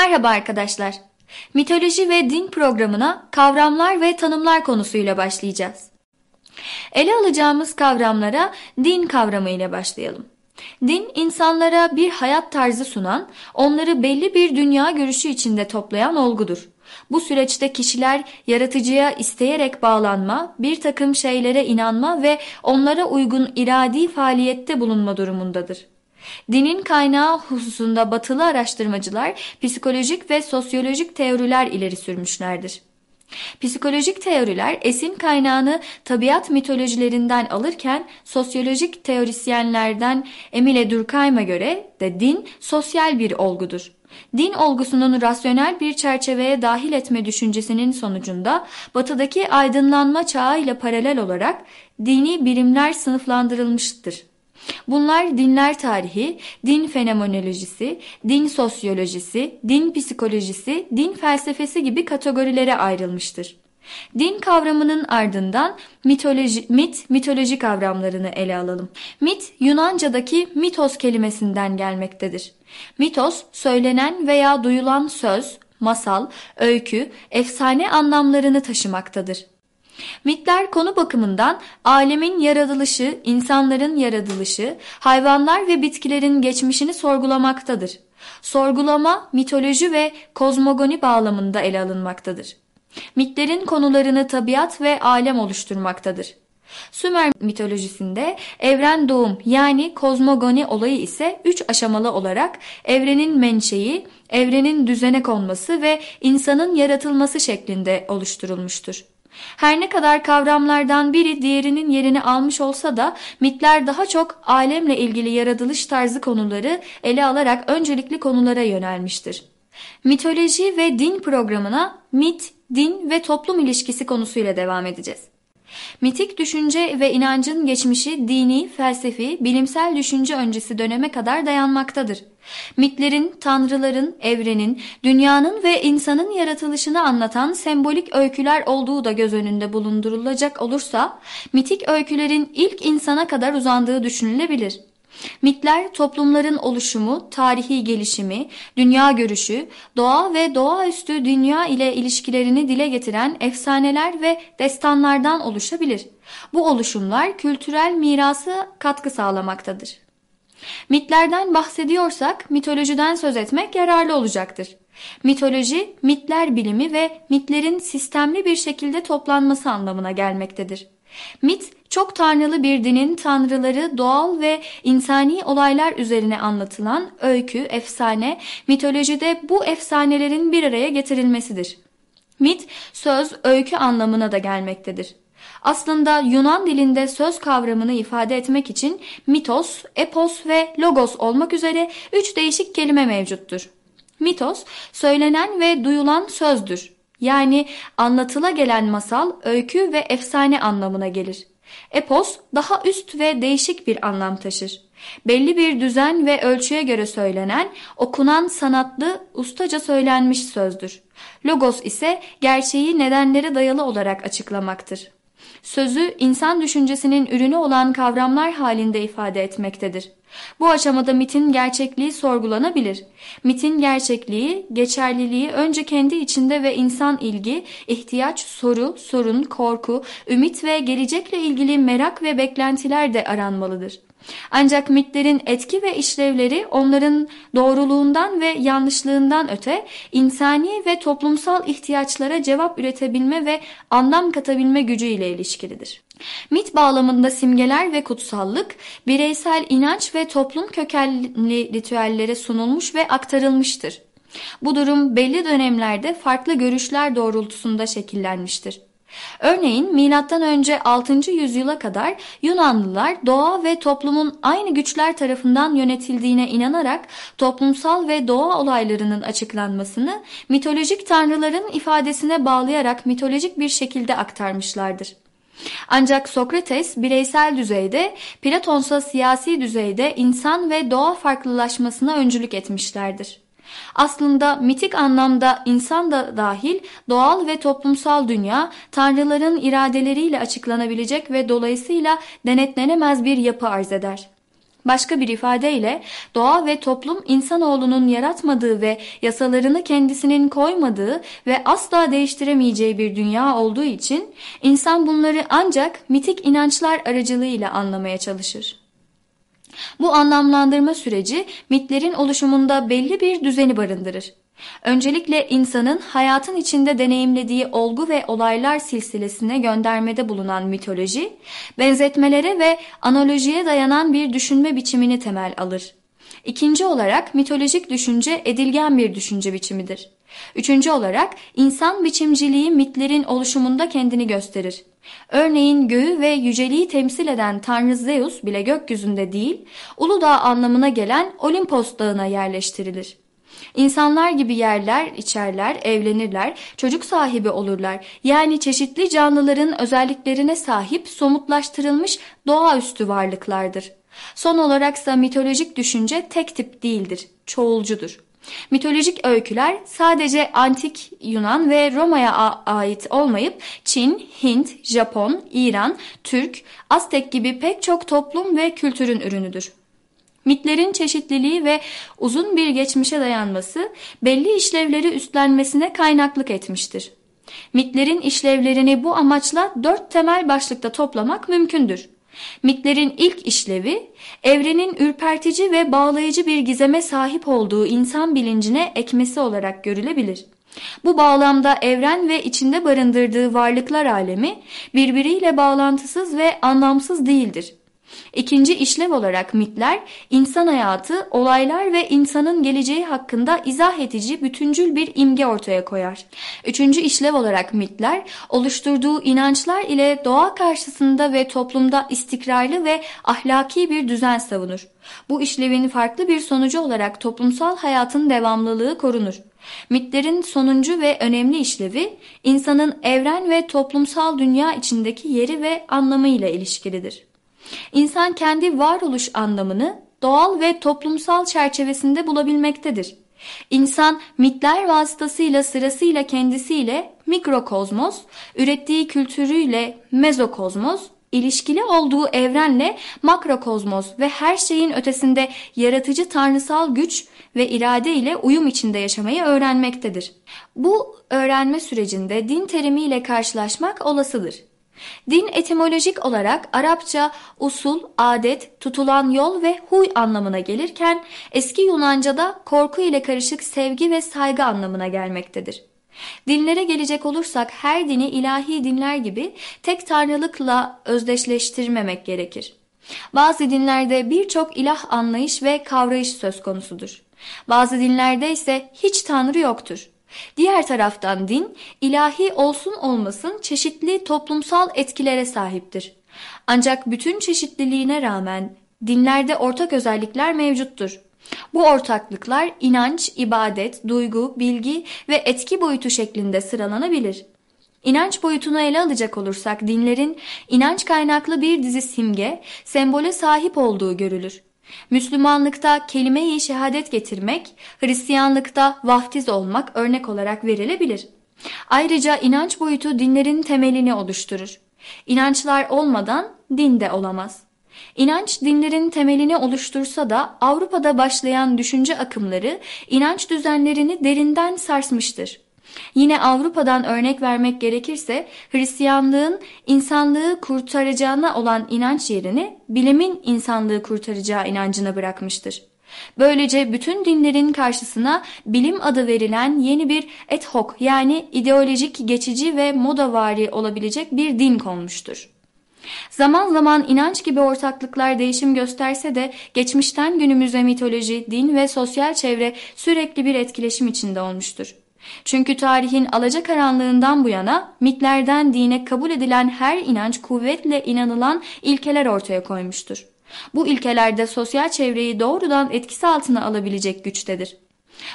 Merhaba arkadaşlar. Mitoloji ve din programına kavramlar ve tanımlar konusuyla başlayacağız. Ele alacağımız kavramlara din kavramı ile başlayalım. Din insanlara bir hayat tarzı sunan, onları belli bir dünya görüşü içinde toplayan olgudur. Bu süreçte kişiler yaratıcıya isteyerek bağlanma, bir takım şeylere inanma ve onlara uygun iradi faaliyette bulunma durumundadır. Dinin kaynağı hususunda batılı araştırmacılar psikolojik ve sosyolojik teoriler ileri sürmüşlerdir. Psikolojik teoriler esin kaynağını tabiat mitolojilerinden alırken sosyolojik teorisyenlerden Emile Durkheim'a göre de din sosyal bir olgudur. Din olgusunun rasyonel bir çerçeveye dahil etme düşüncesinin sonucunda batıdaki aydınlanma çağı ile paralel olarak dini birimler sınıflandırılmıştır. Bunlar dinler tarihi, din fenomenolojisi, din sosyolojisi, din psikolojisi, din felsefesi gibi kategorilere ayrılmıştır. Din kavramının ardından mitoloji, mit, mitoloji kavramlarını ele alalım. Mit, Yunanca'daki mitos kelimesinden gelmektedir. Mitos, söylenen veya duyulan söz, masal, öykü, efsane anlamlarını taşımaktadır. Mitler konu bakımından alemin yaratılışı, insanların yaratılışı, hayvanlar ve bitkilerin geçmişini sorgulamaktadır. Sorgulama, mitoloji ve kozmogoni bağlamında ele alınmaktadır. Mitlerin konularını tabiat ve alem oluşturmaktadır. Sümer mitolojisinde evren doğum yani kozmogoni olayı ise üç aşamalı olarak evrenin menşei, evrenin düzene konması ve insanın yaratılması şeklinde oluşturulmuştur. Her ne kadar kavramlardan biri diğerinin yerini almış olsa da mitler daha çok alemle ilgili yaratılış tarzı konuları ele alarak öncelikli konulara yönelmiştir. Mitoloji ve din programına mit, din ve toplum ilişkisi konusuyla devam edeceğiz. Mitik düşünce ve inancın geçmişi dini, felsefi, bilimsel düşünce öncesi döneme kadar dayanmaktadır. Mitlerin, tanrıların, evrenin, dünyanın ve insanın yaratılışını anlatan sembolik öyküler olduğu da göz önünde bulundurulacak olursa, mitik öykülerin ilk insana kadar uzandığı düşünülebilir. Mitler toplumların oluşumu, tarihi gelişimi, dünya görüşü, doğa ve doğaüstü dünya ile ilişkilerini dile getiren efsaneler ve destanlardan oluşabilir. Bu oluşumlar kültürel mirası katkı sağlamaktadır. Mitlerden bahsediyorsak mitolojiden söz etmek yararlı olacaktır. Mitoloji, mitler bilimi ve mitlerin sistemli bir şekilde toplanması anlamına gelmektedir. Mit, çok tanrılı bir dinin tanrıları doğal ve insani olaylar üzerine anlatılan öykü, efsane, mitolojide bu efsanelerin bir araya getirilmesidir. Mit, söz, öykü anlamına da gelmektedir. Aslında Yunan dilinde söz kavramını ifade etmek için mitos, epos ve logos olmak üzere üç değişik kelime mevcuttur. Mitos, söylenen ve duyulan sözdür. Yani anlatıla gelen masal, öykü ve efsane anlamına gelir. Epos daha üst ve değişik bir anlam taşır. Belli bir düzen ve ölçüye göre söylenen, okunan sanatlı, ustaca söylenmiş sözdür. Logos ise gerçeği nedenlere dayalı olarak açıklamaktır. Sözü insan düşüncesinin ürünü olan kavramlar halinde ifade etmektedir. Bu aşamada mitin gerçekliği sorgulanabilir. Mitin gerçekliği, geçerliliği önce kendi içinde ve insan ilgi, ihtiyaç, soru, sorun, korku, ümit ve gelecekle ilgili merak ve beklentiler de aranmalıdır. Ancak mitlerin etki ve işlevleri onların doğruluğundan ve yanlışlığından öte insani ve toplumsal ihtiyaçlara cevap üretebilme ve anlam katabilme gücüyle ilişkilidir. Mit bağlamında simgeler ve kutsallık bireysel inanç ve toplum kökenli ritüellere sunulmuş ve aktarılmıştır. Bu durum belli dönemlerde farklı görüşler doğrultusunda şekillenmiştir. Örneğin M.Ö. 6. yüzyıla kadar Yunanlılar doğa ve toplumun aynı güçler tarafından yönetildiğine inanarak toplumsal ve doğa olaylarının açıklanmasını mitolojik tanrıların ifadesine bağlayarak mitolojik bir şekilde aktarmışlardır. Ancak Sokrates bireysel düzeyde, Platonsa siyasi düzeyde insan ve doğa farklılaşmasına öncülük etmişlerdir. Aslında mitik anlamda insan da dahil doğal ve toplumsal dünya tanrıların iradeleriyle açıklanabilecek ve dolayısıyla denetlenemez bir yapı arz eder. Başka bir ifadeyle doğa ve toplum insanoğlunun yaratmadığı ve yasalarını kendisinin koymadığı ve asla değiştiremeyeceği bir dünya olduğu için insan bunları ancak mitik inançlar aracılığıyla anlamaya çalışır. Bu anlamlandırma süreci mitlerin oluşumunda belli bir düzeni barındırır. Öncelikle insanın hayatın içinde deneyimlediği olgu ve olaylar silsilesine göndermede bulunan mitoloji, benzetmelere ve analojiye dayanan bir düşünme biçimini temel alır. İkinci olarak mitolojik düşünce edilgen bir düşünce biçimidir. Üçüncü olarak insan biçimciliği mitlerin oluşumunda kendini gösterir. Örneğin göğü ve yüceliği temsil eden Tanrı Zeus bile gökyüzünde değil, Uludağ anlamına gelen Olimpos dağına yerleştirilir. İnsanlar gibi yerler, içerler, evlenirler, çocuk sahibi olurlar. Yani çeşitli canlıların özelliklerine sahip somutlaştırılmış doğaüstü varlıklardır. Son olaraksa mitolojik düşünce tek tip değildir, çoğulcudur. Mitolojik öyküler sadece antik Yunan ve Roma'ya ait olmayıp Çin, Hint, Japon, İran, Türk, Aztek gibi pek çok toplum ve kültürün ürünüdür. Mitlerin çeşitliliği ve uzun bir geçmişe dayanması belli işlevleri üstlenmesine kaynaklık etmiştir. Mitlerin işlevlerini bu amaçla dört temel başlıkta toplamak mümkündür. Mitlerin ilk işlevi, evrenin ürpertici ve bağlayıcı bir gizeme sahip olduğu insan bilincine ekmesi olarak görülebilir. Bu bağlamda evren ve içinde barındırdığı varlıklar alemi birbiriyle bağlantısız ve anlamsız değildir. İkinci işlev olarak mitler, insan hayatı, olaylar ve insanın geleceği hakkında izah edici bütüncül bir imge ortaya koyar. Üçüncü işlev olarak mitler, oluşturduğu inançlar ile doğa karşısında ve toplumda istikrarlı ve ahlaki bir düzen savunur. Bu işlevin farklı bir sonucu olarak toplumsal hayatın devamlılığı korunur. Mitlerin sonuncu ve önemli işlevi, insanın evren ve toplumsal dünya içindeki yeri ve anlamı ile ilişkilidir. İnsan kendi varoluş anlamını doğal ve toplumsal çerçevesinde bulabilmektedir. İnsan mitler vasıtasıyla sırasıyla kendisiyle mikrokozmos, ürettiği kültürüyle mezokozmos, ilişkili olduğu evrenle makrokozmos ve her şeyin ötesinde yaratıcı tanrısal güç ve irade ile uyum içinde yaşamayı öğrenmektedir. Bu öğrenme sürecinde din terimiyle karşılaşmak olasıdır. Din etimolojik olarak Arapça usul, adet, tutulan yol ve huy anlamına gelirken eski Yunanca'da korku ile karışık sevgi ve saygı anlamına gelmektedir. Dinlere gelecek olursak her dini ilahi dinler gibi tek tanrılıkla özdeşleştirmemek gerekir. Bazı dinlerde birçok ilah anlayış ve kavrayış söz konusudur. Bazı dinlerde ise hiç tanrı yoktur. Diğer taraftan din, ilahi olsun olmasın çeşitli toplumsal etkilere sahiptir. Ancak bütün çeşitliliğine rağmen dinlerde ortak özellikler mevcuttur. Bu ortaklıklar inanç, ibadet, duygu, bilgi ve etki boyutu şeklinde sıralanabilir. İnanç boyutunu ele alacak olursak dinlerin inanç kaynaklı bir dizi simge, sembole sahip olduğu görülür. Müslümanlıkta kelime-i şehadet getirmek, Hristiyanlıkta vaftiz olmak örnek olarak verilebilir. Ayrıca inanç boyutu dinlerin temelini oluşturur. İnançlar olmadan din de olamaz. İnanç dinlerin temelini oluştursa da Avrupa'da başlayan düşünce akımları inanç düzenlerini derinden sarsmıştır. Yine Avrupa'dan örnek vermek gerekirse Hristiyanlığın insanlığı kurtaracağına olan inanç yerini bilimin insanlığı kurtaracağı inancına bırakmıştır. Böylece bütün dinlerin karşısına bilim adı verilen yeni bir et hoc yani ideolojik, geçici ve modavari olabilecek bir din konmuştur. Zaman zaman inanç gibi ortaklıklar değişim gösterse de geçmişten günümüze mitoloji, din ve sosyal çevre sürekli bir etkileşim içinde olmuştur. Çünkü tarihin alacakaranlığından bu yana mitlerden dine kabul edilen her inanç kuvvetle inanılan ilkeler ortaya koymuştur. Bu ilkelerde sosyal çevreyi doğrudan etkisi altına alabilecek güçtedir.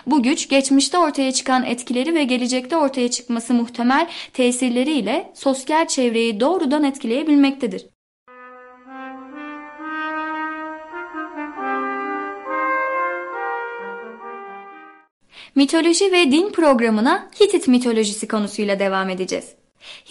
Bu güç geçmişte ortaya çıkan etkileri ve gelecekte ortaya çıkması muhtemel tesirleriyle sosyal çevreyi doğrudan etkileyebilmektedir. Mitoloji ve din programına Hitit mitolojisi konusuyla devam edeceğiz.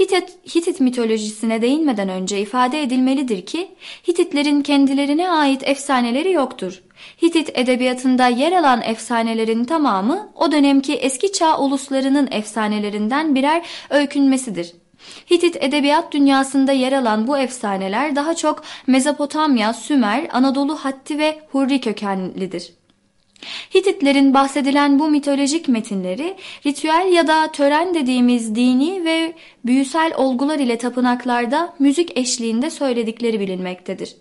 Hitit, Hitit mitolojisine değinmeden önce ifade edilmelidir ki Hititlerin kendilerine ait efsaneleri yoktur. Hitit edebiyatında yer alan efsanelerin tamamı o dönemki eski çağ uluslarının efsanelerinden birer öykünmesidir. Hitit edebiyat dünyasında yer alan bu efsaneler daha çok Mezopotamya, Sümer, Anadolu Hatti ve Hurri kökenlidir. Hititlerin bahsedilen bu mitolojik metinleri ritüel ya da tören dediğimiz dini ve büyüsel olgular ile tapınaklarda müzik eşliğinde söyledikleri bilinmektedir.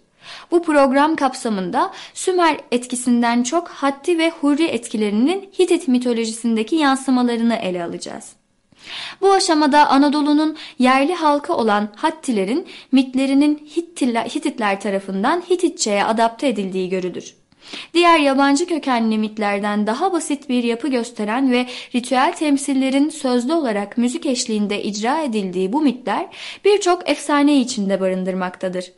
Bu program kapsamında Sümer etkisinden çok Hatti ve Hurri etkilerinin Hitit mitolojisindeki yansımalarını ele alacağız. Bu aşamada Anadolu'nun yerli halkı olan Hattilerin mitlerinin Hittiller, Hititler tarafından Hititçe'ye adapte edildiği görülür. Diğer yabancı kökenli mitlerden daha basit bir yapı gösteren ve ritüel temsillerin sözlü olarak müzik eşliğinde icra edildiği bu mitler birçok efsane içinde barındırmaktadır.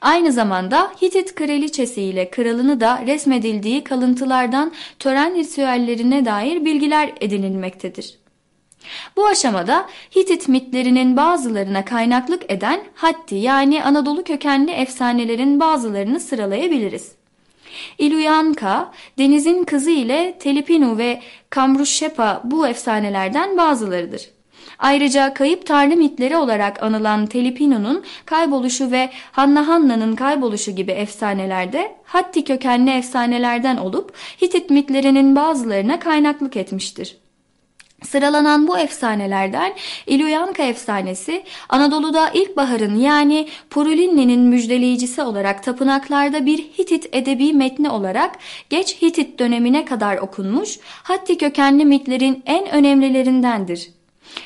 Aynı zamanda Hitit kraliçesi ile kralını da resmedildiği kalıntılardan tören ritüellerine dair bilgiler edinilmektedir. Bu aşamada Hitit mitlerinin bazılarına kaynaklık eden Hatti yani Anadolu kökenli efsanelerin bazılarını sıralayabiliriz. İluyanka, Deniz'in kızı ile Telipinu ve Kamruşşepa bu efsanelerden bazılarıdır. Ayrıca kayıp tanrı mitleri olarak anılan Telipinu'nun kayboluşu ve Hanna Hanna'nın kayboluşu gibi efsanelerde Hatti kökenli efsanelerden olup Hitit mitlerinin bazılarına kaynaklık etmiştir. Sıralanan bu efsanelerden İlüyanka efsanesi Anadolu'da ilkbaharın yani Purulinni'nin müjdeleyicisi olarak tapınaklarda bir Hitit edebi metni olarak geç Hitit dönemine kadar okunmuş Hatti kökenli mitlerin en önemlilerindendir.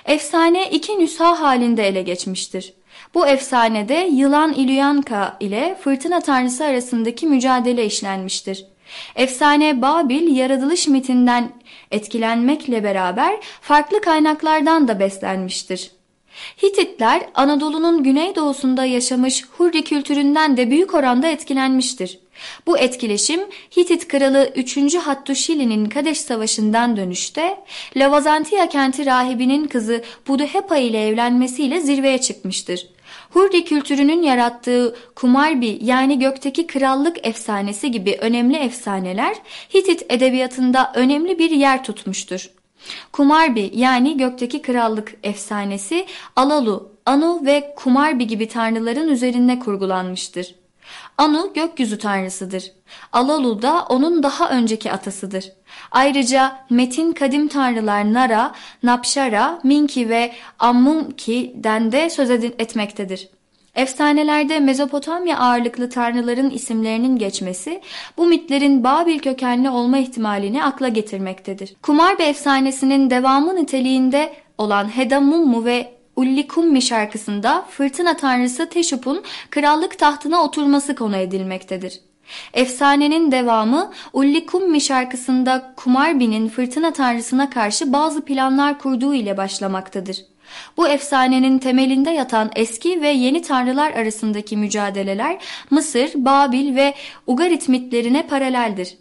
Efsane iki nüsha halinde ele geçmiştir. Bu efsanede yılan İlüyanka ile fırtına tanrısı arasındaki mücadele işlenmiştir. Efsane Babil yaratılış mitinden etkilenmekle beraber farklı kaynaklardan da beslenmiştir. Hititler Anadolu'nun güneydoğusunda yaşamış Hurri kültüründen de büyük oranda etkilenmiştir. Bu etkileşim Hitit kralı 3. Hattuşili'nin Kadeş Savaşı'ndan dönüşte Lavazantiya kenti rahibinin kızı Buduhepa ile evlenmesiyle zirveye çıkmıştır. Hurri kültürünün yarattığı Kumarbi yani gökteki krallık efsanesi gibi önemli efsaneler Hitit edebiyatında önemli bir yer tutmuştur. Kumarbi yani gökteki krallık efsanesi Alalu, Anu ve Kumarbi gibi tanrıların üzerinde kurgulanmıştır. Anu gökyüzü tanrısıdır. Alalu da onun daha önceki atasıdır. Ayrıca metin kadim tanrılar Nara, Napşara, Minki ve Ammunki'den de söz etmektedir. Efsanelerde Mezopotamya ağırlıklı tanrıların isimlerinin geçmesi bu mitlerin Babil kökenli olma ihtimalini akla getirmektedir. Kumarbe efsanesinin devamı niteliğinde olan Hedamummu ve Ullikummi şarkısında fırtına tanrısı Teşup'un krallık tahtına oturması konu edilmektedir. Efsanenin devamı Ullikummi şarkısında Kumarbi'nin fırtına tanrısına karşı bazı planlar kurduğu ile başlamaktadır. Bu efsanenin temelinde yatan eski ve yeni tanrılar arasındaki mücadeleler Mısır, Babil ve Ugarit mitlerine paraleldir.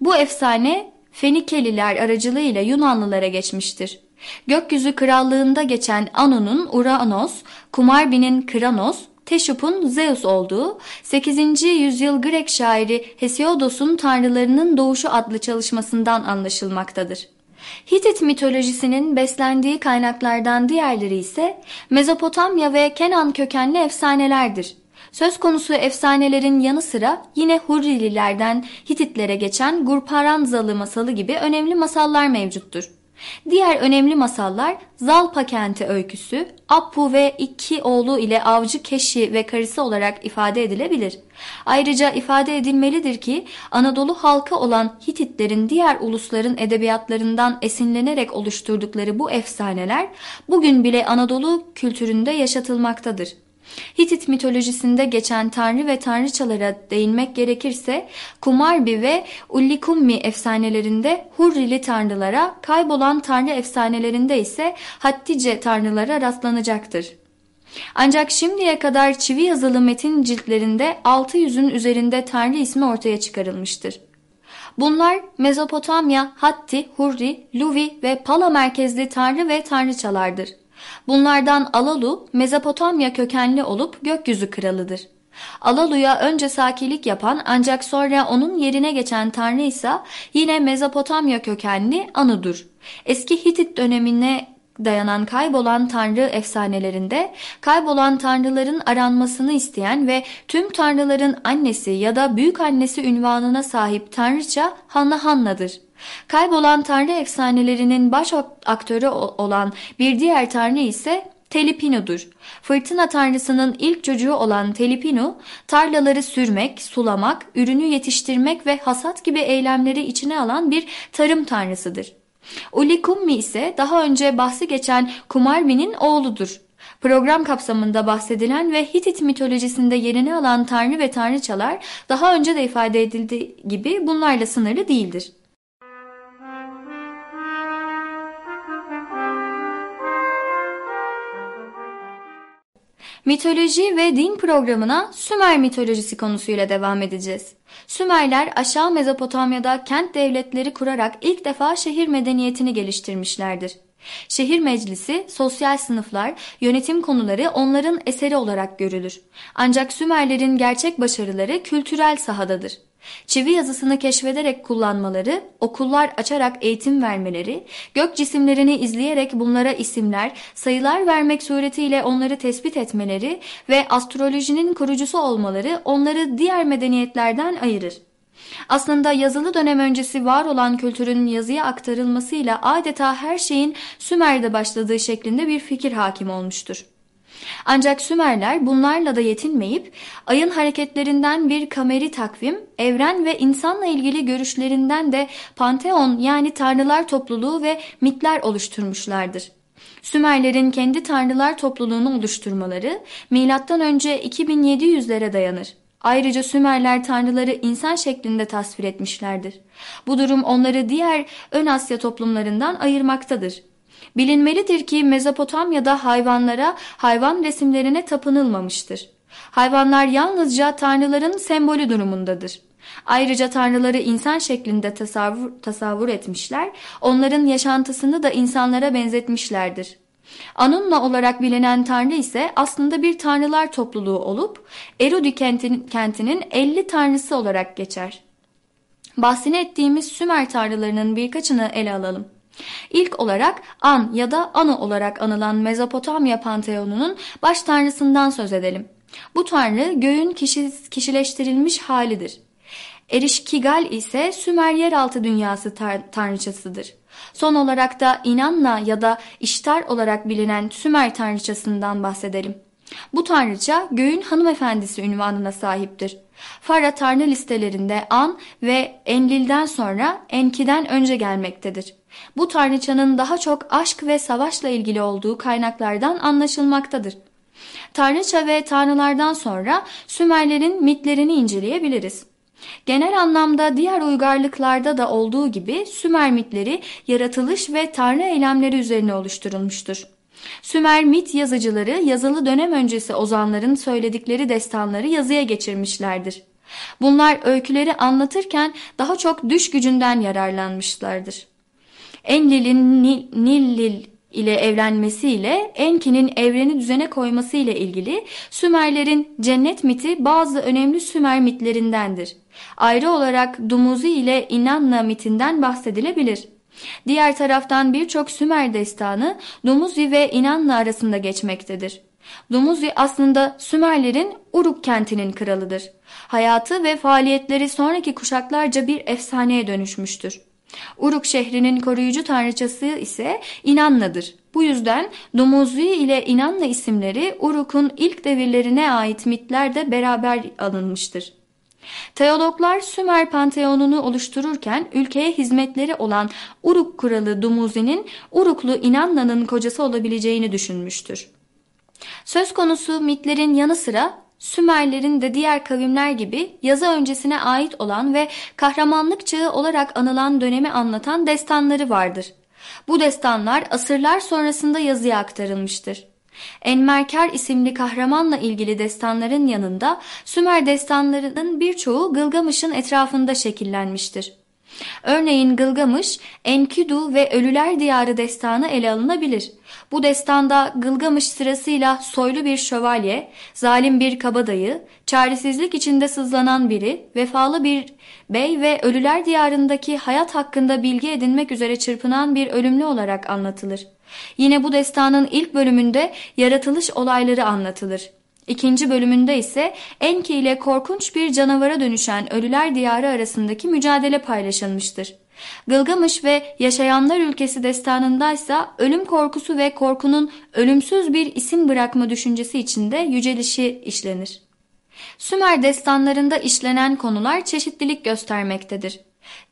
Bu efsane Fenikeliler aracılığıyla Yunanlılara geçmiştir. Gökyüzü krallığında geçen Anu'nun Uranos, Kumarbi'nin Kranos, Teşup'un Zeus olduğu 8. yüzyıl Grek şairi Hesiodos'un Tanrılarının Doğuşu adlı çalışmasından anlaşılmaktadır. Hitit mitolojisinin beslendiği kaynaklardan diğerleri ise Mezopotamya ve Kenan kökenli efsanelerdir. Söz konusu efsanelerin yanı sıra yine Hurrililerden Hititlere geçen Gurparanzalı masalı gibi önemli masallar mevcuttur. Diğer önemli masallar Zalpa kenti öyküsü, Appu ve iki oğlu ile avcı Keşi ve karısı olarak ifade edilebilir. Ayrıca ifade edilmelidir ki Anadolu halkı olan Hititlerin diğer ulusların edebiyatlarından esinlenerek oluşturdukları bu efsaneler bugün bile Anadolu kültüründe yaşatılmaktadır. Hitit mitolojisinde geçen tanrı ve tanrıçalara değinmek gerekirse Kumarbi ve Ullikummi efsanelerinde Hurrili tanrılara, kaybolan tanrı efsanelerinde ise Hattice tanrılara rastlanacaktır. Ancak şimdiye kadar çivi yazılı metin ciltlerinde 600'ün üzerinde tanrı ismi ortaya çıkarılmıştır. Bunlar Mezopotamya, Hatti, Hurri, Luvi ve Pala merkezli tanrı ve tanrıçalardır. Bunlardan Alalu, Mezopotamya kökenli olup gökyüzü kralıdır. Alalu'ya önce sakilik yapan ancak sonra onun yerine geçen tanrı ise yine Mezopotamya kökenli Anu'dur. Eski Hitit dönemine dayanan kaybolan tanrı efsanelerinde kaybolan tanrıların aranmasını isteyen ve tüm tanrıların annesi ya da büyük annesi ünvanına sahip tanrıça Hanna Hanna'dır. Kaybolan tanrı efsanelerinin baş aktörü olan bir diğer tanrı ise Telipino'dur. Fırtına tanrısının ilk çocuğu olan Telipino, tarlaları sürmek, sulamak, ürünü yetiştirmek ve hasat gibi eylemleri içine alan bir tarım tanrısıdır. Ulikummi ise daha önce bahsi geçen Kumarbi'nin oğludur. Program kapsamında bahsedilen ve Hitit mitolojisinde yerini alan tanrı ve tanrıçalar daha önce de ifade edildiği gibi bunlarla sınırlı değildir. Mitoloji ve din programına Sümer mitolojisi konusuyla devam edeceğiz. Sümerler aşağı Mezopotamya'da kent devletleri kurarak ilk defa şehir medeniyetini geliştirmişlerdir. Şehir meclisi, sosyal sınıflar, yönetim konuları onların eseri olarak görülür. Ancak Sümerlerin gerçek başarıları kültürel sahadadır. Çivi yazısını keşfederek kullanmaları, okullar açarak eğitim vermeleri, gök cisimlerini izleyerek bunlara isimler, sayılar vermek suretiyle onları tespit etmeleri ve astrolojinin kurucusu olmaları onları diğer medeniyetlerden ayırır. Aslında yazılı dönem öncesi var olan kültürün yazıya aktarılmasıyla adeta her şeyin Sümer'de başladığı şeklinde bir fikir hakim olmuştur. Ancak Sümerler bunlarla da yetinmeyip ayın hareketlerinden bir kameri takvim, evren ve insanla ilgili görüşlerinden de panteon yani tanrılar topluluğu ve mitler oluşturmuşlardır. Sümerlerin kendi tanrılar topluluğunu oluşturmaları M.Ö. 2700'lere dayanır. Ayrıca Sümerler tanrıları insan şeklinde tasvir etmişlerdir. Bu durum onları diğer Ön Asya toplumlarından ayırmaktadır. Bilinmelidir ki Mezopotamya'da hayvanlara, hayvan resimlerine tapınılmamıştır. Hayvanlar yalnızca tanrıların sembolü durumundadır. Ayrıca tanrıları insan şeklinde tasavvur, tasavvur etmişler, onların yaşantısını da insanlara benzetmişlerdir. Anunna olarak bilinen tanrı ise aslında bir tanrılar topluluğu olup Erudi kentin, kentinin 50 tanrısı olarak geçer. Bahsini ettiğimiz Sümer tanrılarının birkaçını ele alalım. İlk olarak An ya da Anu olarak anılan Mezopotamya panteonunun baş tanrısından söz edelim. Bu tanrı göğün kişi, kişileştirilmiş halidir. Erişkigal ise Sümer yeraltı dünyası tar tanrıçasıdır. Son olarak da İnanna ya da İştar olarak bilinen Sümer tanrıçasından bahsedelim. Bu tanrıça göğün hanımefendisi ünvanına sahiptir. Fara tanrı listelerinde An ve Enlil'den sonra Enki'den önce gelmektedir. Bu tanrıçanın daha çok aşk ve savaşla ilgili olduğu kaynaklardan anlaşılmaktadır. Tanrıça ve tanrılardan sonra Sümerlerin mitlerini inceleyebiliriz. Genel anlamda diğer uygarlıklarda da olduğu gibi Sümer mitleri yaratılış ve tanrı eylemleri üzerine oluşturulmuştur. Sümer mit yazıcıları yazılı dönem öncesi ozanların söyledikleri destanları yazıya geçirmişlerdir. Bunlar öyküleri anlatırken daha çok düş gücünden yararlanmışlardır. Enlil'in Nillil ile evlenmesiyle Enki'nin evreni düzene koyması ile ilgili Sümerlerin cennet miti bazı önemli Sümer mitlerindendir. Ayrı olarak Dumuzi ile Inanna mitinden bahsedilebilir. Diğer taraftan birçok Sümer destanı Dumuzi ve Inanna arasında geçmektedir. Dumuzi aslında Sümerlerin Uruk kentinin kralıdır. Hayatı ve faaliyetleri sonraki kuşaklarca bir efsaneye dönüşmüştür. Uruk şehrinin koruyucu tanrıçası ise İnanna'dır. Bu yüzden Dumuzi ile İnanna isimleri Uruk'un ilk devirlerine ait mitlerde beraber alınmıştır. Teologlar Sümer Panteonunu oluştururken ülkeye hizmetleri olan Uruk kralı Dumuzi'nin Uruklu İnanna'nın kocası olabileceğini düşünmüştür. Söz konusu mitlerin yanı sıra Sümerlerin de diğer kavimler gibi yazı öncesine ait olan ve kahramanlık çağı olarak anılan dönemi anlatan destanları vardır. Bu destanlar asırlar sonrasında yazıya aktarılmıştır. Enmerkar isimli kahramanla ilgili destanların yanında Sümer destanlarının birçoğu Gılgamış'ın etrafında şekillenmiştir. Örneğin Gılgamış, Enkidu ve Ölüler Diyarı destanı ele alınabilir. Bu destanda Gılgamış sırasıyla soylu bir şövalye, zalim bir kabadayı, çaresizlik içinde sızlanan biri, vefalı bir bey ve Ölüler Diyarı'ndaki hayat hakkında bilgi edinmek üzere çırpınan bir ölümlü olarak anlatılır. Yine bu destanın ilk bölümünde yaratılış olayları anlatılır. İkinci bölümünde ise Enki ile korkunç bir canavara dönüşen ölüler diyarı arasındaki mücadele paylaşılmıştır. Gılgamış ve Yaşayanlar Ülkesi destanındaysa ölüm korkusu ve korkunun ölümsüz bir isim bırakma düşüncesi içinde yücelişi işlenir. Sümer destanlarında işlenen konular çeşitlilik göstermektedir.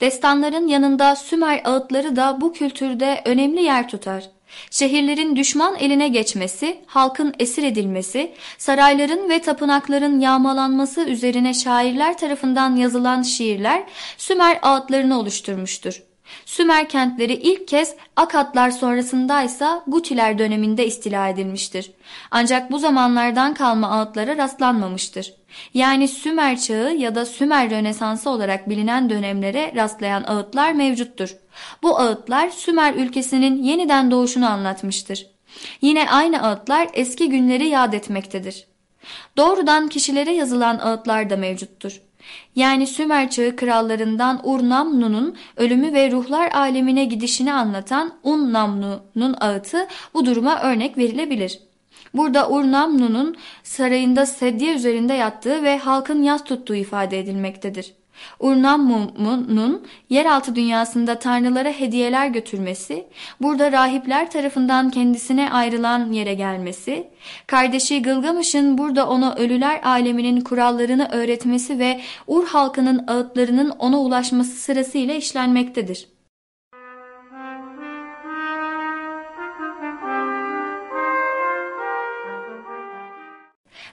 Destanların yanında Sümer ağıtları da bu kültürde önemli yer tutar. Şehirlerin düşman eline geçmesi, halkın esir edilmesi, sarayların ve tapınakların yağmalanması üzerine şairler tarafından yazılan şiirler Sümer ağıtlarını oluşturmuştur. Sümer kentleri ilk kez Akatlar sonrasındaysa Gutiler döneminde istila edilmiştir. Ancak bu zamanlardan kalma ağıtlara rastlanmamıştır. Yani Sümer çağı ya da Sümer Rönesansı olarak bilinen dönemlere rastlayan ağıtlar mevcuttur. Bu ağıtlar Sümer ülkesinin yeniden doğuşunu anlatmıştır. Yine aynı ağıtlar eski günleri yad etmektedir. Doğrudan kişilere yazılan ağıtlar da mevcuttur. Yani Sümer çağı krallarından Ur-Namnu'nun ölümü ve ruhlar alemine gidişini anlatan Un-Namnu'nun ağıtı bu duruma örnek verilebilir. Burada Ur-Namnu'nun sarayında sedye üzerinde yattığı ve halkın yas tuttuğu ifade edilmektedir. Urnammu'nun yeraltı dünyasında tanrılara hediyeler götürmesi, burada rahipler tarafından kendisine ayrılan yere gelmesi, kardeşi Gılgamış'ın burada ona ölüler aleminin kurallarını öğretmesi ve Ur halkının ağıtlarının ona ulaşması sırasıyla işlenmektedir.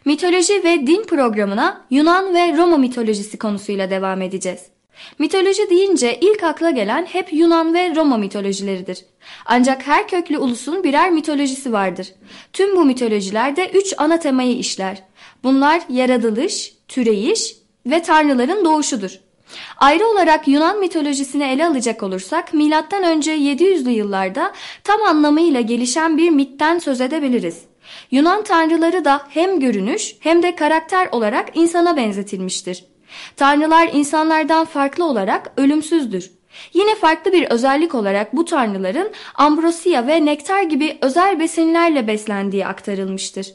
Mitoloji ve din programına Yunan ve Roma mitolojisi konusuyla devam edeceğiz. Mitoloji deyince ilk akla gelen hep Yunan ve Roma mitolojileridir. Ancak her köklü ulusun birer mitolojisi vardır. Tüm bu mitolojilerde üç ana temayı işler. Bunlar yaratılış, türeyiş ve tanrıların doğuşudur. Ayrı olarak Yunan mitolojisini ele alacak olursak M.Ö. 700'lü yıllarda tam anlamıyla gelişen bir mitten söz edebiliriz. Yunan tanrıları da hem görünüş hem de karakter olarak insana benzetilmiştir. Tanrılar insanlardan farklı olarak ölümsüzdür. Yine farklı bir özellik olarak bu tanrıların ambrosiya ve nektar gibi özel besinlerle beslendiği aktarılmıştır.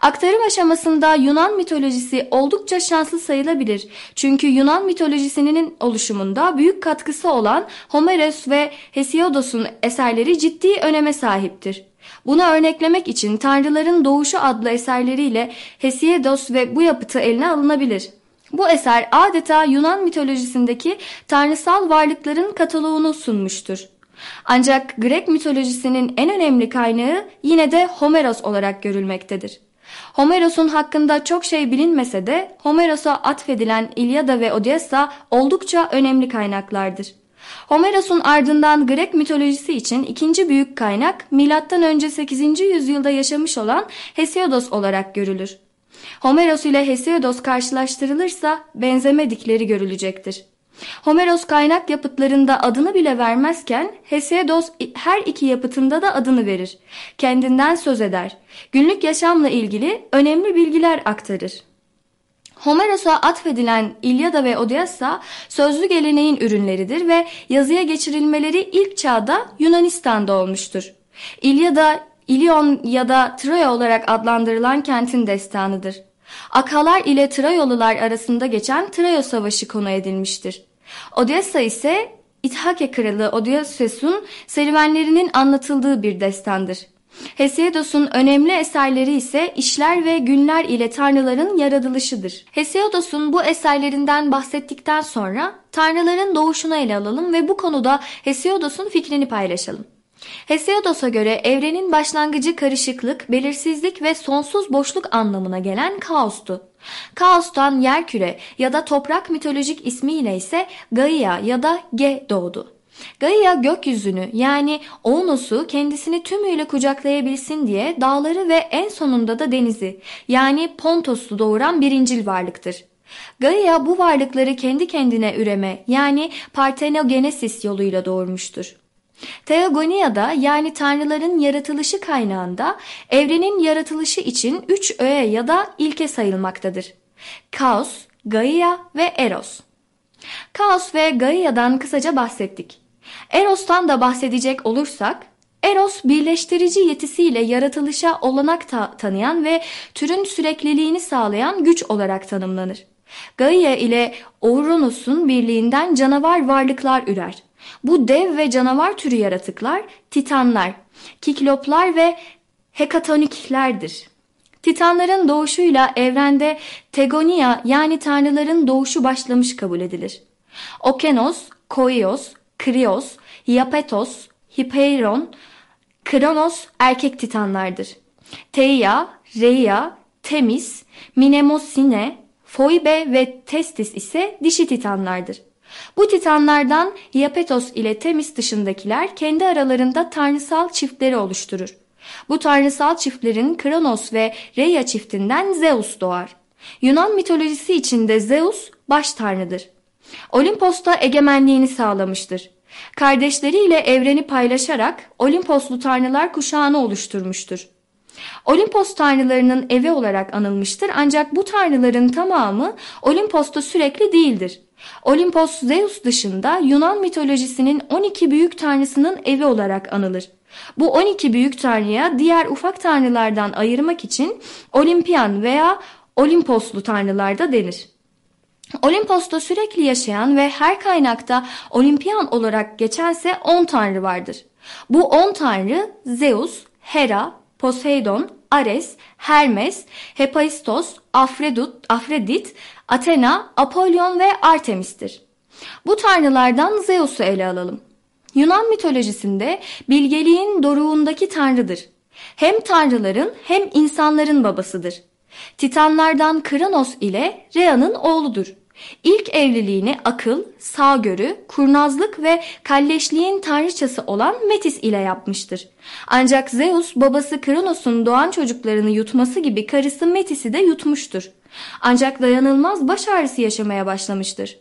Aktarım aşamasında Yunan mitolojisi oldukça şanslı sayılabilir. Çünkü Yunan mitolojisinin oluşumunda büyük katkısı olan Homeros ve Hesiodos'un eserleri ciddi öneme sahiptir. Bunu örneklemek için Tanrıların Doğuşu adlı eserleriyle Hesiodos ve bu yapıtı eline alınabilir. Bu eser adeta Yunan mitolojisindeki tanrısal varlıkların kataloğunu sunmuştur. Ancak Grek mitolojisinin en önemli kaynağı yine de Homeros olarak görülmektedir. Homeros'un hakkında çok şey bilinmese de Homeros'a atfedilen İlyada ve Odessa oldukça önemli kaynaklardır. Homeros'un ardından Grek mitolojisi için ikinci büyük kaynak M.Ö. 8. yüzyılda yaşamış olan Hesiodos olarak görülür. Homeros ile Hesiodos karşılaştırılırsa benzeme dikleri görülecektir. Homeros kaynak yapıtlarında adını bile vermezken Hesiodos her iki yapıtında da adını verir. Kendinden söz eder. Günlük yaşamla ilgili önemli bilgiler aktarır. Homeros'a atfedilen İlyada ve Odessa sözlü geleneğin ürünleridir ve yazıya geçirilmeleri ilk çağda Yunanistan'da olmuştur. İlyada, İlyon ya da Troya olarak adlandırılan kentin destanıdır. Akalar ile Troyalılar arasında geçen Troya Savaşı konu edilmiştir. Odessa ise İthake kralı Odysseus'un serüvenlerinin anlatıldığı bir destandır. Hesiodos'un önemli eserleri ise işler ve günler ile tanrıların yaratılışıdır. Hesiodos'un bu eserlerinden bahsettikten sonra tanrıların doğuşunu ele alalım ve bu konuda Hesiodos'un fikrini paylaşalım. Hesiodos'a göre evrenin başlangıcı karışıklık, belirsizlik ve sonsuz boşluk anlamına gelen kaostu. Kaostan yerküre ya da toprak mitolojik ismiyle ise Gaia ya da Ge doğdu. Gaia gökyüzünü yani Onos'u kendisini tümüyle kucaklayabilsin diye dağları ve en sonunda da denizi yani Pontos'u doğuran birincil varlıktır. Gaia bu varlıkları kendi kendine üreme yani partenogenesis yoluyla doğurmuştur. Theogonia'da yani tanrıların yaratılışı kaynağında evrenin yaratılışı için üç öğe ya da ilke sayılmaktadır. Kaos, Gaia ve Eros. Kaos ve Gaia'dan kısaca bahsettik. Eros'tan da bahsedecek olursak, Eros birleştirici yetisiyle yaratılışa olanak ta tanıyan ve türün sürekliliğini sağlayan güç olarak tanımlanır. Gaia ile Ouronos'un birliğinden canavar varlıklar ürer. Bu dev ve canavar türü yaratıklar titanlar, kikloplar ve hekatoniklerdir. Titanların doğuşuyla evrende Tegonia yani tanrıların doğuşu başlamış kabul edilir. Okenos, Koios, Krios, Iapetos, Hypeiron, Kronos erkek titanlardır. Theia, Rhea, Temis, Mnemosine, Phoebe ve Testis ise dişi titanlardır. Bu titanlardan Iapetos ile Temis dışındakiler kendi aralarında tanrısal çiftleri oluşturur. Bu tanrısal çiftlerin Kronos ve Rhea çiftinden Zeus doğar. Yunan mitolojisi içinde Zeus baş tanrıdır. Olimpos'ta egemenliğini sağlamıştır. Kardeşleriyle evreni paylaşarak Olimposlu tanrılar kuşağını oluşturmuştur. Olimpos tanrılarının evi olarak anılmıştır ancak bu tanrıların tamamı Olimpos'ta sürekli değildir. Olimpos Zeus dışında Yunan mitolojisinin 12 büyük tanrısının evi olarak anılır. Bu 12 büyük tanrıya diğer ufak tanrılardan ayırmak için Olimpiyan veya Olimposlu tanrılar da denir. Olimpos'ta sürekli yaşayan ve her kaynakta Olimpiyan olarak geçense 10 tanrı vardır. Bu 10 tanrı Zeus, Hera, Poseidon, Ares, Hermes, Hephaistos, Afredut, Afredit, Athena, Apollon ve Artemis'tir. Bu tanrılardan Zeus'u ele alalım. Yunan mitolojisinde bilgeliğin doruğundaki tanrıdır. Hem tanrıların hem insanların babasıdır. Titanlardan Kronos ile Rhea'nın oğludur. İlk evliliğini akıl, sağgörü, kurnazlık ve kalleşliğin tanrıçası olan Metis ile yapmıştır. Ancak Zeus babası Kronos'un doğan çocuklarını yutması gibi karısı Metis'i de yutmuştur. Ancak dayanılmaz baş ağrısı yaşamaya başlamıştır.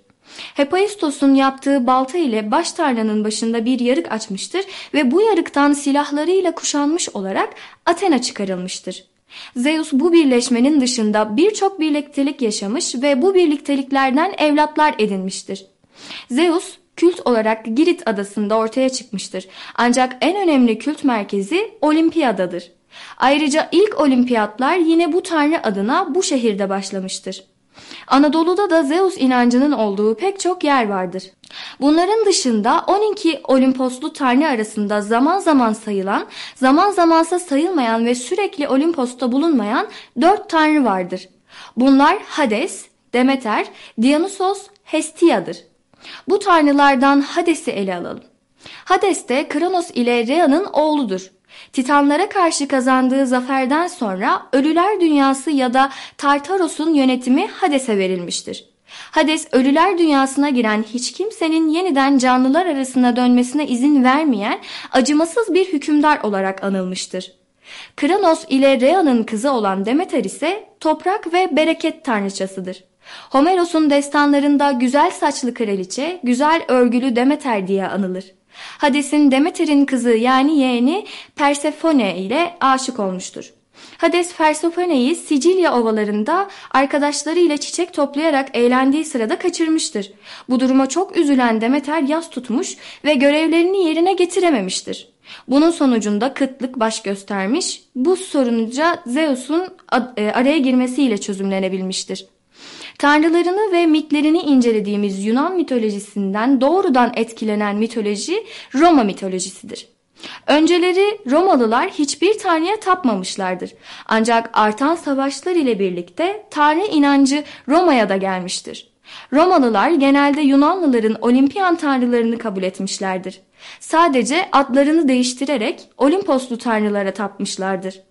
Hephaistos'un yaptığı balta ile baş tarlanın başında bir yarık açmıştır ve bu yarıktan silahlarıyla kuşanmış olarak Athena çıkarılmıştır. Zeus bu birleşmenin dışında birçok birliktelik yaşamış ve bu birlikteliklerden evlatlar edinmiştir. Zeus kült olarak Girit adasında ortaya çıkmıştır. Ancak en önemli kült merkezi Olimpiyadadır. Ayrıca ilk olimpiyatlar yine bu tanrı adına bu şehirde başlamıştır. Anadolu'da da Zeus inancının olduğu pek çok yer vardır. Bunların dışında 12 Olimposlu tanrı arasında zaman zaman sayılan, zaman zamansa sayılmayan ve sürekli Olimpos'ta bulunmayan 4 tanrı vardır. Bunlar Hades, Demeter, Dionysos, Hestia'dır. Bu tanrılardan Hades'i ele alalım. Hades de Kronos ile Rhea'nın oğludur. Titanlara karşı kazandığı zaferden sonra ölüler dünyası ya da Tartaros'un yönetimi Hades'e verilmiştir. Hades ölüler dünyasına giren hiç kimsenin yeniden canlılar arasına dönmesine izin vermeyen acımasız bir hükümdar olarak anılmıştır. Kranos ile Rhea'nın kızı olan Demeter ise toprak ve bereket tanrıçasıdır. Homeros'un destanlarında güzel saçlı kraliçe, güzel örgülü Demeter diye anılır. Hades'in Demeter'in kızı yani yeğeni Persefone ile aşık olmuştur. Hades Persephone'yi Sicilya ovalarında arkadaşlarıyla çiçek toplayarak eğlendiği sırada kaçırmıştır. Bu duruma çok üzülen Demeter yas tutmuş ve görevlerini yerine getirememiştir. Bunun sonucunda kıtlık baş göstermiş, bu sorunca Zeus'un e, araya girmesiyle çözümlenebilmiştir. Tanrılarını ve mitlerini incelediğimiz Yunan mitolojisinden doğrudan etkilenen mitoloji Roma mitolojisidir. Önceleri Romalılar hiçbir tanrıya tapmamışlardır. Ancak artan savaşlar ile birlikte tanrı inancı Roma'ya da gelmiştir. Romalılar genelde Yunanlıların Olimpiyan tanrılarını kabul etmişlerdir. Sadece adlarını değiştirerek Olimposlu tanrılara tapmışlardır.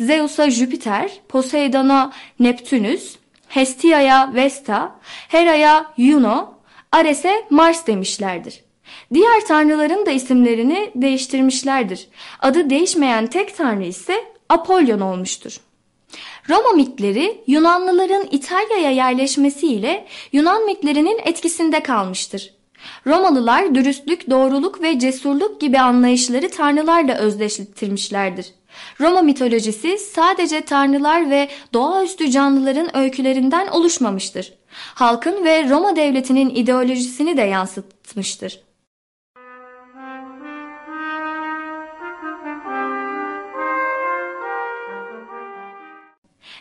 Zeus'a Jüpiter, Poseidon'a Neptünüs, Hestia'ya Vesta, Hera'ya Juno, Ares'e Mars demişlerdir. Diğer tanrıların da isimlerini değiştirmişlerdir. Adı değişmeyen tek tanrı ise Apollon olmuştur. Roma mitleri Yunanlıların İtalya'ya yerleşmesiyle Yunan mitlerinin etkisinde kalmıştır. Romalılar dürüstlük, doğruluk ve cesurluk gibi anlayışları tanrılarla özdeşleştirmişlerdir. Roma mitolojisi sadece tanrılar ve doğaüstü canlıların öykülerinden oluşmamıştır. Halkın ve Roma devletinin ideolojisini de yansıtmıştır.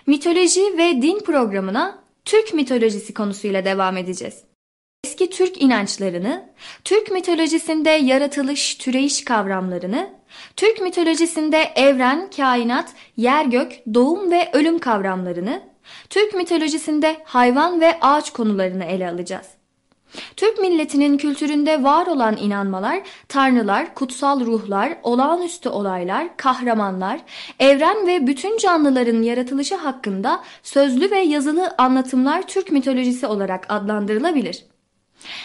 Mitoloji ve din programına Türk mitolojisi konusuyla devam edeceğiz. Eski Türk inançlarını, Türk mitolojisinde yaratılış, türeyiş kavramlarını, Türk mitolojisinde evren, kainat, yer gök, doğum ve ölüm kavramlarını, Türk mitolojisinde hayvan ve ağaç konularını ele alacağız. Türk milletinin kültüründe var olan inanmalar, tanrılar, kutsal ruhlar, olağanüstü olaylar, kahramanlar, evren ve bütün canlıların yaratılışı hakkında sözlü ve yazılı anlatımlar Türk mitolojisi olarak adlandırılabilir.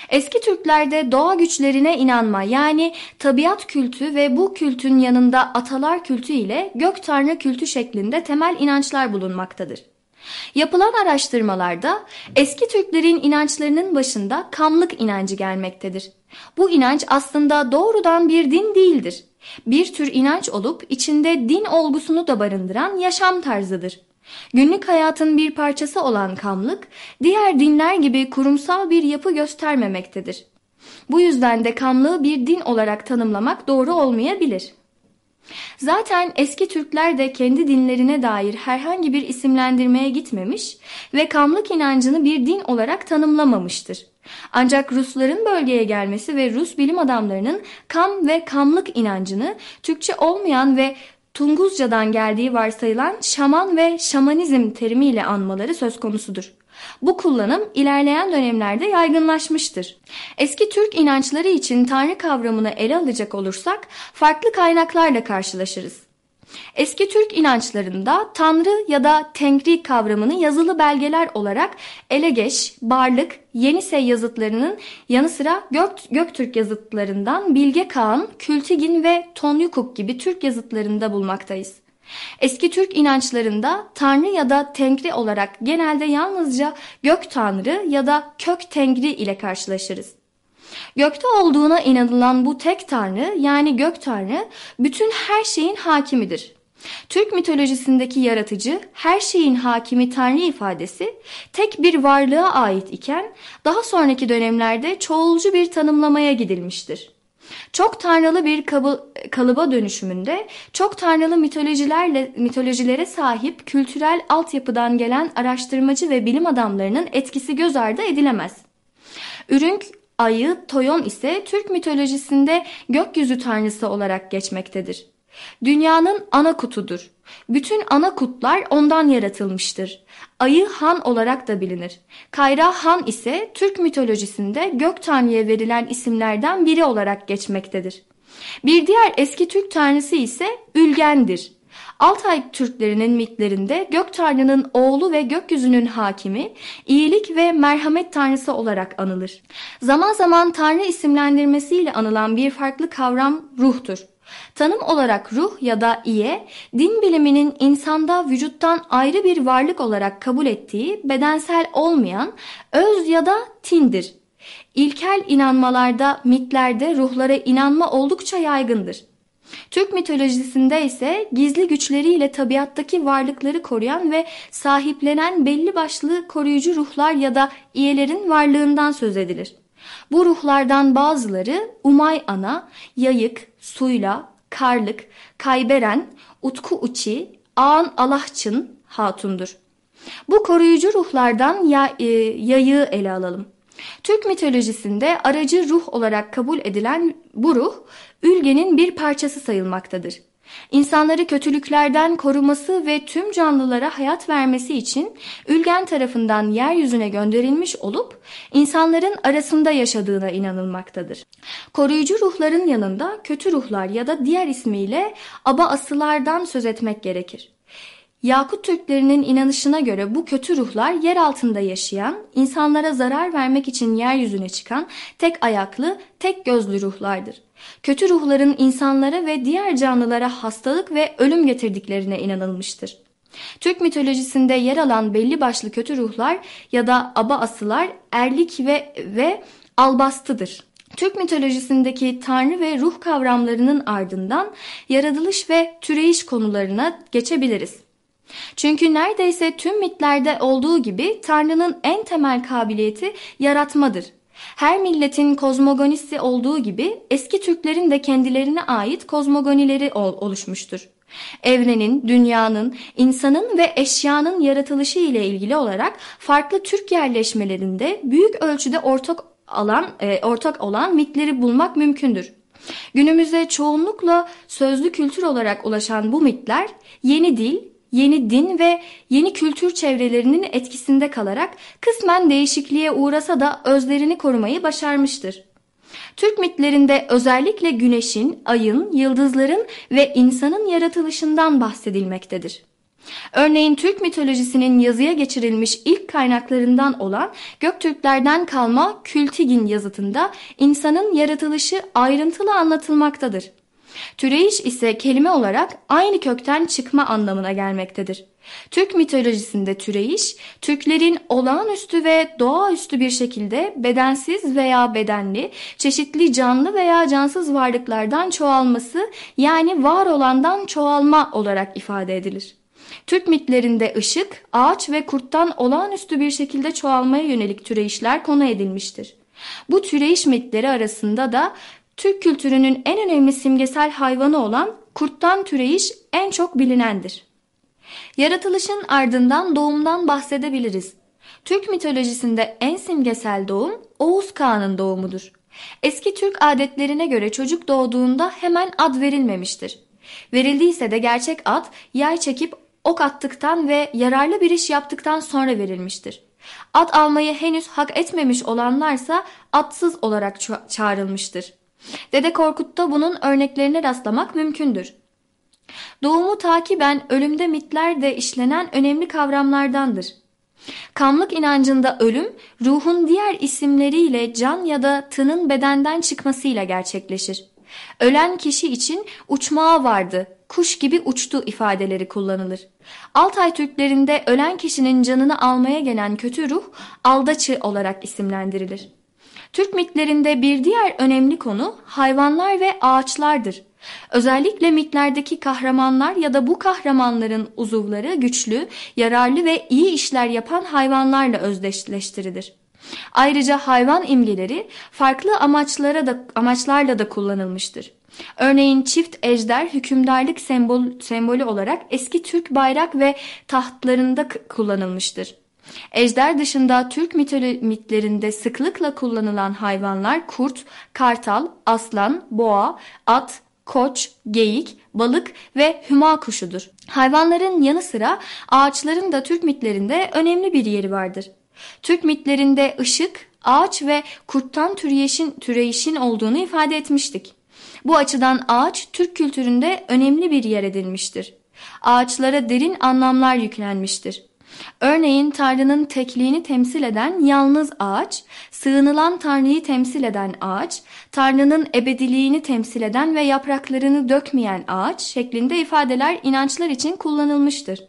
Eski Türklerde doğa güçlerine inanma yani tabiat kültü ve bu kültün yanında atalar kültü ile gök tanrı kültü şeklinde temel inançlar bulunmaktadır. Yapılan araştırmalarda eski Türklerin inançlarının başında kamlık inancı gelmektedir. Bu inanç aslında doğrudan bir din değildir. Bir tür inanç olup içinde din olgusunu da barındıran yaşam tarzıdır. Günlük hayatın bir parçası olan kamlık, diğer dinler gibi kurumsal bir yapı göstermemektedir. Bu yüzden de kamlığı bir din olarak tanımlamak doğru olmayabilir. Zaten eski Türkler de kendi dinlerine dair herhangi bir isimlendirmeye gitmemiş ve kamlık inancını bir din olarak tanımlamamıştır. Ancak Rusların bölgeye gelmesi ve Rus bilim adamlarının kam ve kamlık inancını Türkçe olmayan ve Tunguzcadan geldiği varsayılan şaman ve şamanizm terimiyle anmaları söz konusudur. Bu kullanım ilerleyen dönemlerde yaygınlaşmıştır. Eski Türk inançları için tanrı kavramını ele alacak olursak farklı kaynaklarla karşılaşırız. Eski Türk inançlarında Tanrı ya da Tengri kavramını yazılı belgeler olarak Elegeş, Barlık, Yenisey yazıtlarının yanı sıra Gök, Göktürk yazıtlarından Bilge Kağan, Kültigin ve Tonyukuk gibi Türk yazıtlarında bulmaktayız. Eski Türk inançlarında Tanrı ya da Tengri olarak genelde yalnızca Gök Tanrı ya da Kök Tengri ile karşılaşırız. Gökte olduğuna inanılan bu tek tanrı yani gök tanrı bütün her şeyin hakimidir. Türk mitolojisindeki yaratıcı, her şeyin hakimi tanrı ifadesi tek bir varlığa ait iken daha sonraki dönemlerde çoğulcu bir tanımlamaya gidilmiştir. Çok tanrılı bir kalıba dönüşümünde çok tanrılı mitolojilerle mitolojilere sahip kültürel altyapıdan gelen araştırmacı ve bilim adamlarının etkisi göz ardı edilemez. Ürünk Ayı, Toyon ise Türk mitolojisinde gökyüzü tanrısı olarak geçmektedir. Dünyanın ana kutudur. Bütün ana kutlar ondan yaratılmıştır. Ayı Han olarak da bilinir. Kayra Han ise Türk mitolojisinde gök tanrıya verilen isimlerden biri olarak geçmektedir. Bir diğer eski Türk tanrısı ise Ülgen'dir. Altay Türklerinin mitlerinde gök tanrının oğlu ve gökyüzünün hakimi, iyilik ve merhamet tanrısı olarak anılır. Zaman zaman tanrı isimlendirmesiyle anılan bir farklı kavram ruhtur. Tanım olarak ruh ya da iye, din biliminin insanda vücuttan ayrı bir varlık olarak kabul ettiği bedensel olmayan öz ya da tindir. İlkel inanmalarda, mitlerde ruhlara inanma oldukça yaygındır. Türk mitolojisinde ise gizli güçleriyle tabiattaki varlıkları koruyan ve sahiplenen belli başlı koruyucu ruhlar ya da iyelerin varlığından söz edilir. Bu ruhlardan bazıları Umay Ana, Yayık, Suyla, Karlık, Kayberen, Utku Uçi, Ağan Alahçın hatundur. Bu koruyucu ruhlardan ya, e, yayığı ele alalım. Türk mitolojisinde aracı ruh olarak kabul edilen bu ruh, ülgenin bir parçası sayılmaktadır. İnsanları kötülüklerden koruması ve tüm canlılara hayat vermesi için Ülgen tarafından yeryüzüne gönderilmiş olup insanların arasında yaşadığına inanılmaktadır. Koruyucu ruhların yanında kötü ruhlar ya da diğer ismiyle aba asılardan söz etmek gerekir. Yakut Türklerinin inanışına göre bu kötü ruhlar yer altında yaşayan, insanlara zarar vermek için yeryüzüne çıkan tek ayaklı, tek gözlü ruhlardır. Kötü ruhların insanlara ve diğer canlılara hastalık ve ölüm getirdiklerine inanılmıştır. Türk mitolojisinde yer alan belli başlı kötü ruhlar ya da aba asılar erlik ve, ve albastıdır. Türk mitolojisindeki tanrı ve ruh kavramlarının ardından yaratılış ve türeyiş konularına geçebiliriz. Çünkü neredeyse tüm mitlerde olduğu gibi Tanrı'nın en temel kabiliyeti yaratmadır. Her milletin kozmogonisi olduğu gibi eski Türklerin de kendilerine ait kozmogonileri oluşmuştur. Evrenin, dünyanın, insanın ve eşyanın yaratılışı ile ilgili olarak farklı Türk yerleşmelerinde büyük ölçüde ortak alan e, ortak olan mitleri bulmak mümkündür. Günümüzde çoğunlukla sözlü kültür olarak ulaşan bu mitler yeni dil, yeni din ve yeni kültür çevrelerinin etkisinde kalarak kısmen değişikliğe uğrasa da özlerini korumayı başarmıştır. Türk mitlerinde özellikle güneşin, ayın, yıldızların ve insanın yaratılışından bahsedilmektedir. Örneğin Türk mitolojisinin yazıya geçirilmiş ilk kaynaklarından olan Göktürklerden kalma Kültigin yazıtında insanın yaratılışı ayrıntılı anlatılmaktadır. Türeyiş ise kelime olarak aynı kökten çıkma anlamına gelmektedir. Türk mitolojisinde türeyiş, Türklerin olağanüstü ve doğaüstü bir şekilde bedensiz veya bedenli, çeşitli canlı veya cansız varlıklardan çoğalması yani var olandan çoğalma olarak ifade edilir. Türk mitlerinde ışık, ağaç ve kurttan olağanüstü bir şekilde çoğalmaya yönelik türeyişler konu edilmiştir. Bu türeyiş mitleri arasında da Türk kültürünün en önemli simgesel hayvanı olan kurttan türeyiş en çok bilinendir. Yaratılışın ardından doğumdan bahsedebiliriz. Türk mitolojisinde en simgesel doğum Oğuz Kağan'ın doğumudur. Eski Türk adetlerine göre çocuk doğduğunda hemen ad verilmemiştir. Verildiyse de gerçek ad yay çekip ok attıktan ve yararlı bir iş yaptıktan sonra verilmiştir. Ad almayı henüz hak etmemiş olanlarsa adsız olarak çağrılmıştır. Dede Korkut'ta bunun örneklerine rastlamak mümkündür. Doğumu takiben ölümde mitlerde işlenen önemli kavramlardandır. Kamlık inancında ölüm, ruhun diğer isimleriyle can ya da tının bedenden çıkmasıyla gerçekleşir. Ölen kişi için uçmağa vardı, kuş gibi uçtu ifadeleri kullanılır. Altay Türklerinde ölen kişinin canını almaya gelen kötü ruh aldaçı olarak isimlendirilir. Türk mitlerinde bir diğer önemli konu hayvanlar ve ağaçlardır. Özellikle mitlerdeki kahramanlar ya da bu kahramanların uzuvları güçlü, yararlı ve iyi işler yapan hayvanlarla özdeşleştirilir. Ayrıca hayvan imgeleri farklı amaçlara da amaçlarla da kullanılmıştır. Örneğin çift ejder hükümdarlık sembol, sembolü olarak eski Türk bayrak ve tahtlarında kullanılmıştır. Ejder dışında Türk mitlerinde sıklıkla kullanılan hayvanlar kurt, kartal, aslan, boğa, at, koç, geyik, balık ve hüma kuşudur. Hayvanların yanı sıra ağaçların da Türk mitlerinde önemli bir yeri vardır. Türk mitlerinde ışık, ağaç ve kurttan türeşin, türeyişin olduğunu ifade etmiştik. Bu açıdan ağaç Türk kültüründe önemli bir yer edilmiştir. Ağaçlara derin anlamlar yüklenmiştir. Örneğin Tanrı'nın tekliğini temsil eden yalnız ağaç, sığınılan Tanrı'yı temsil eden ağaç, Tanrı'nın ebediliğini temsil eden ve yapraklarını dökmeyen ağaç şeklinde ifadeler inançlar için kullanılmıştır.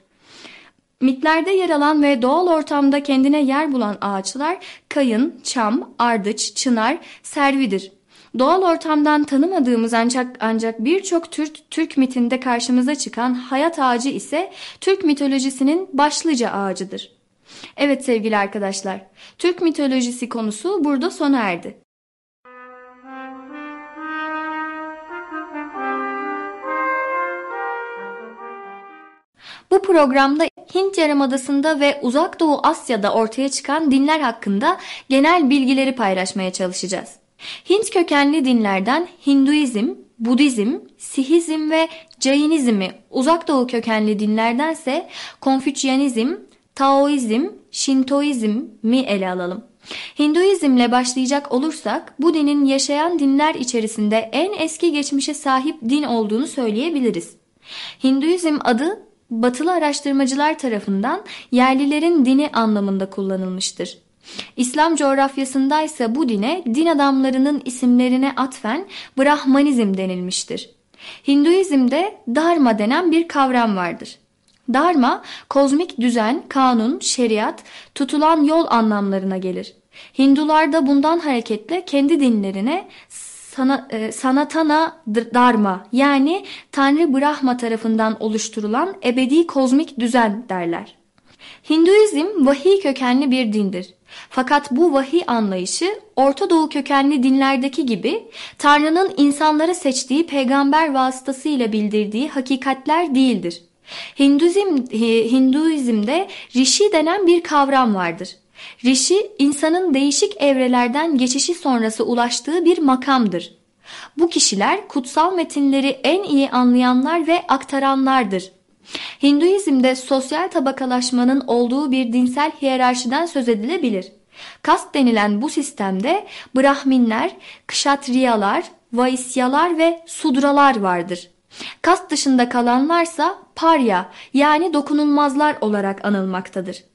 Mitlerde yer alan ve doğal ortamda kendine yer bulan ağaçlar kayın, çam, ardıç, çınar, servidir. Doğal ortamdan tanımadığımız ancak ancak birçok Türk, Türk mitinde karşımıza çıkan hayat ağacı ise Türk mitolojisinin başlıca ağacıdır. Evet sevgili arkadaşlar, Türk mitolojisi konusu burada sona erdi. Bu programda Hint Yarımadası'nda ve Uzak Doğu Asya'da ortaya çıkan dinler hakkında genel bilgileri paylaşmaya çalışacağız. Hint kökenli dinlerden Hinduizm, Budizm, Sihizm ve Jainizmi, uzak doğu kökenli dinlerdense Konfüçyanizm, Taoizm, Şintoizmi ele alalım. Hinduizmle başlayacak olursak bu dinin yaşayan dinler içerisinde en eski geçmişe sahip din olduğunu söyleyebiliriz. Hinduizm adı batılı araştırmacılar tarafından yerlilerin dini anlamında kullanılmıştır. İslam coğrafyasında ise bu dine din adamlarının isimlerine atfen Brahmanizm denilmiştir. Hinduizmde Dharma denen bir kavram vardır. Dharma, kozmik düzen, kanun, şeriat, tutulan yol anlamlarına gelir. Hindular da bundan hareketle kendi dinlerine sana, e, Sanatana Dharma yani Tanrı Brahma tarafından oluşturulan ebedi kozmik düzen derler. Hinduizm vahiy kökenli bir dindir. Fakat bu vahiy anlayışı Orta Doğu kökenli dinlerdeki gibi Tanrı'nın insanlara seçtiği peygamber vasıtasıyla bildirdiği hakikatler değildir. Hinduizm, Hinduizm'de Rishi denen bir kavram vardır. Rishi, insanın değişik evrelerden geçişi sonrası ulaştığı bir makamdır. Bu kişiler kutsal metinleri en iyi anlayanlar ve aktaranlardır. Hinduizm'de sosyal tabakalaşmanın olduğu bir dinsel hiyerarşiden söz edilebilir. Kast denilen bu sistemde Brahminler, Kshatriyalar, Vaisyalar ve Sudralar vardır. Kast dışında kalanlarsa Parya yani dokunulmazlar olarak anılmaktadır.